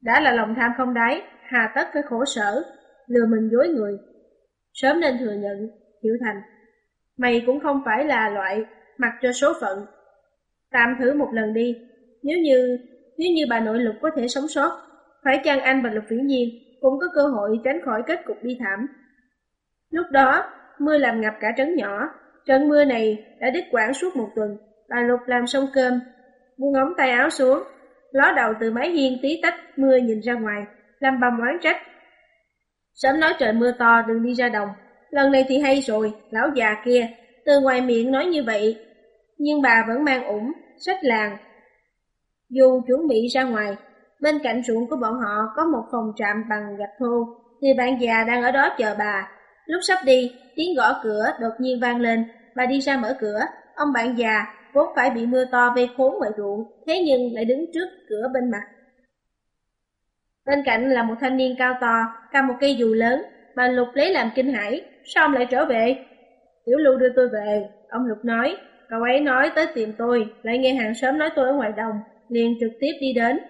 Đã là lòng tham không đáy, hà tất phải khổ sở, lừa mình dối người. Sớm nên thừa nhận, hiểu Thành, mày cũng không phải là loại mặc cho số phận. Tạm thử một lần đi, nếu như nếu như bà nội lục có thể sống sót, phải chăng anh và lục viễn nhiên cũng có cơ hội tránh khỏi kết cục bi thảm. Lúc đó, mưa làm ngập cả trấn nhỏ, trận mưa này đã đứt quãng suốt một tuần, bà lục làm xong cơm, buông ống tay áo xuống, ló đầu từ mái hiên tí tách mưa nhìn ra ngoài, làm bầm oán trách. Sớm nói trời mưa to đừng đi ra đồng, lần này thì hay rồi, lão già kia, từ ngoài miệng nói như vậy, nhưng bà vẫn mang ủng, sách làng. Dù chuẩn bị ra ngoài, bên cạnh ruộng của bọn họ có một phòng trạm bằng gạch thô, thì bạn già đang ở đó chờ bà. Lúc sắp đi, tiếng gõ cửa đột nhiên vang lên, bà đi ra mở cửa, ông bạn già vốn phải bị mưa to vây khốn ngoài ruộng, thế nhưng lại đứng trước cửa bên mặt. Bên cạnh là một thanh niên cao to, cầm một cây dù lớn, bà Lục lấy làm kinh hãi, sao ông lại trở về? Tiểu Lưu đưa tôi về, ông Lục nói, cậu ấy nói tới tìm tôi, lại nghe hàng xóm nói tôi ở ngoài đồng, liền trực tiếp đi đến.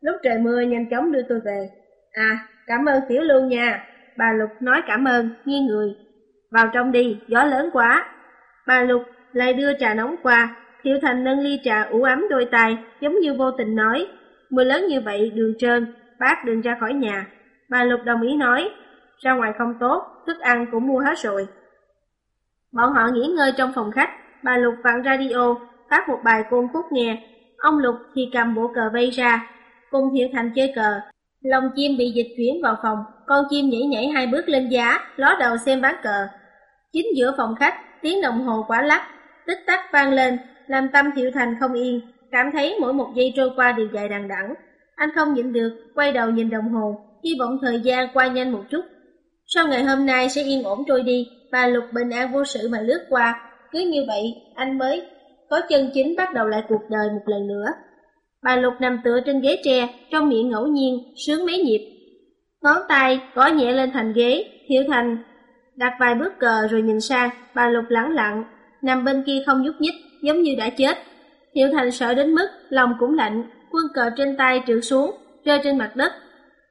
Lúc trời mưa nhanh chóng đưa tôi về. À, cảm ơn Tiểu Lưu nha, bà Lục nói cảm ơn, nghiêng người. Vào trong đi, gió lớn quá. Bà Lục lại đưa trà nóng qua, Thiệu Thành nâng ly trà ủ ấm đôi tay, giống như vô tình nói, mưa lớn như vậy đường trơn, bác đừng ra khỏi nhà. Bà Lục đồng ý nói, ra ngoài không tốt, thức ăn cũng mua hết rồi. Bọn họ nghỉ ngơi trong phòng khách, bà Lục vặn radio, phát một bài côn khúc nghe. Ông Lục thì cầm bộ cờ vây ra, cùng Thiệu Thành chơi cờ. Lồng chim bị dịch chuyển vào phòng, con chim nhảy nhảy hai bước lên giá, ló đầu xem ván cờ. Chính giữa phòng khách, tiếng đồng hồ quả lắc, tích tắc vang lên, làm tâm Thiệu Thành không yên, cảm thấy mỗi một giây trôi qua đều dài đằng đẵng. Anh không nhịn được, quay đầu nhìn đồng hồ, hy vọng thời gian qua nhanh một chút. Sau ngày hôm nay sẽ yên ổn trôi đi, và Lục bình an vô sự mà lướt qua, cứ như vậy anh mới có chân chính bắt đầu lại cuộc đời một lần nữa. Bà Lục nằm tựa trên ghế tre, trong miệng ngẫu nhiên, sướng mấy nhịp. Ngón tay gõ nhẹ lên thành ghế, Thiệu Thành đặt vài bước cờ rồi nhìn sang, bà Lục lẳng lặng, nằm bên kia không nhúc nhích, giống như đã chết. Thiệu Thành sợ đến mức lòng cũng lạnh, quân cờ trên tay trượt xuống, rơi trên mặt đất.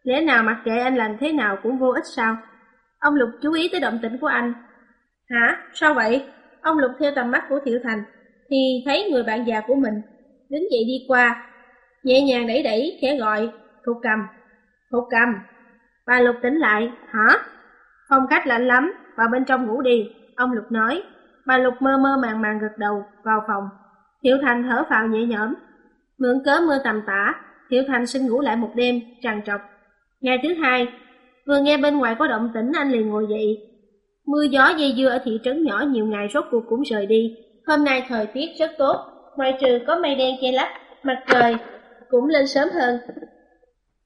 Lẽ nào mặc kệ anh làm thế nào cũng vô ích sao? Ông Lục chú ý tới động tĩnh của anh. Hả? Sao vậy? Ông Lục theo tầm mắt của Thiệu Thành, thì thấy người bạn già của mình, đứng dậy đi qua, nhẹ nhàng đẩy đẩy, khẽ gọi, Thục cầm, Thục cầm. Bà Lục tỉnh lại, hả? Phòng khách lạnh lắm, vào bên trong ngủ đi, ông Lục nói. Bà Lục mơ mơ màng màng gật đầu, vào phòng. Thiệu Thành thở phào nhẹ nhõm. Mượn cớ mưa tầm tã, Thiệu Thành xin ngủ lại một đêm, trằn trọc. Ngày thứ hai, vừa nghe bên ngoài có động tĩnh anh liền ngồi dậy. Mưa gió dây dưa ở thị trấn nhỏ nhiều ngày rốt cuộc cũng rời đi. Hôm nay thời tiết rất tốt, ngoài trừ có mây đen che lấp, mặt trời cũng lên sớm hơn.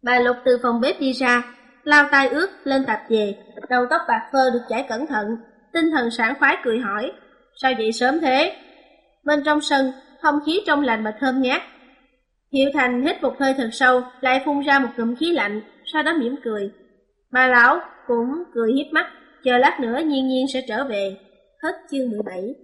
Bà Lục từ phòng bếp đi ra, lao tay ướt lên tạp về, đầu tóc bạc phơ được chải cẩn thận, tinh thần sảng khoái cười hỏi, sao dậy sớm thế? Bên trong sân, không khí trong lành mà thơm ngát. Hiệu Thành hít một hơi thật sâu, lại phun ra một ngụm khí lạnh, sau đó mỉm cười. Bà lão cũng cười hiếp mắt, chờ lát nữa nhiên nhiên sẽ trở về. Hết chương 17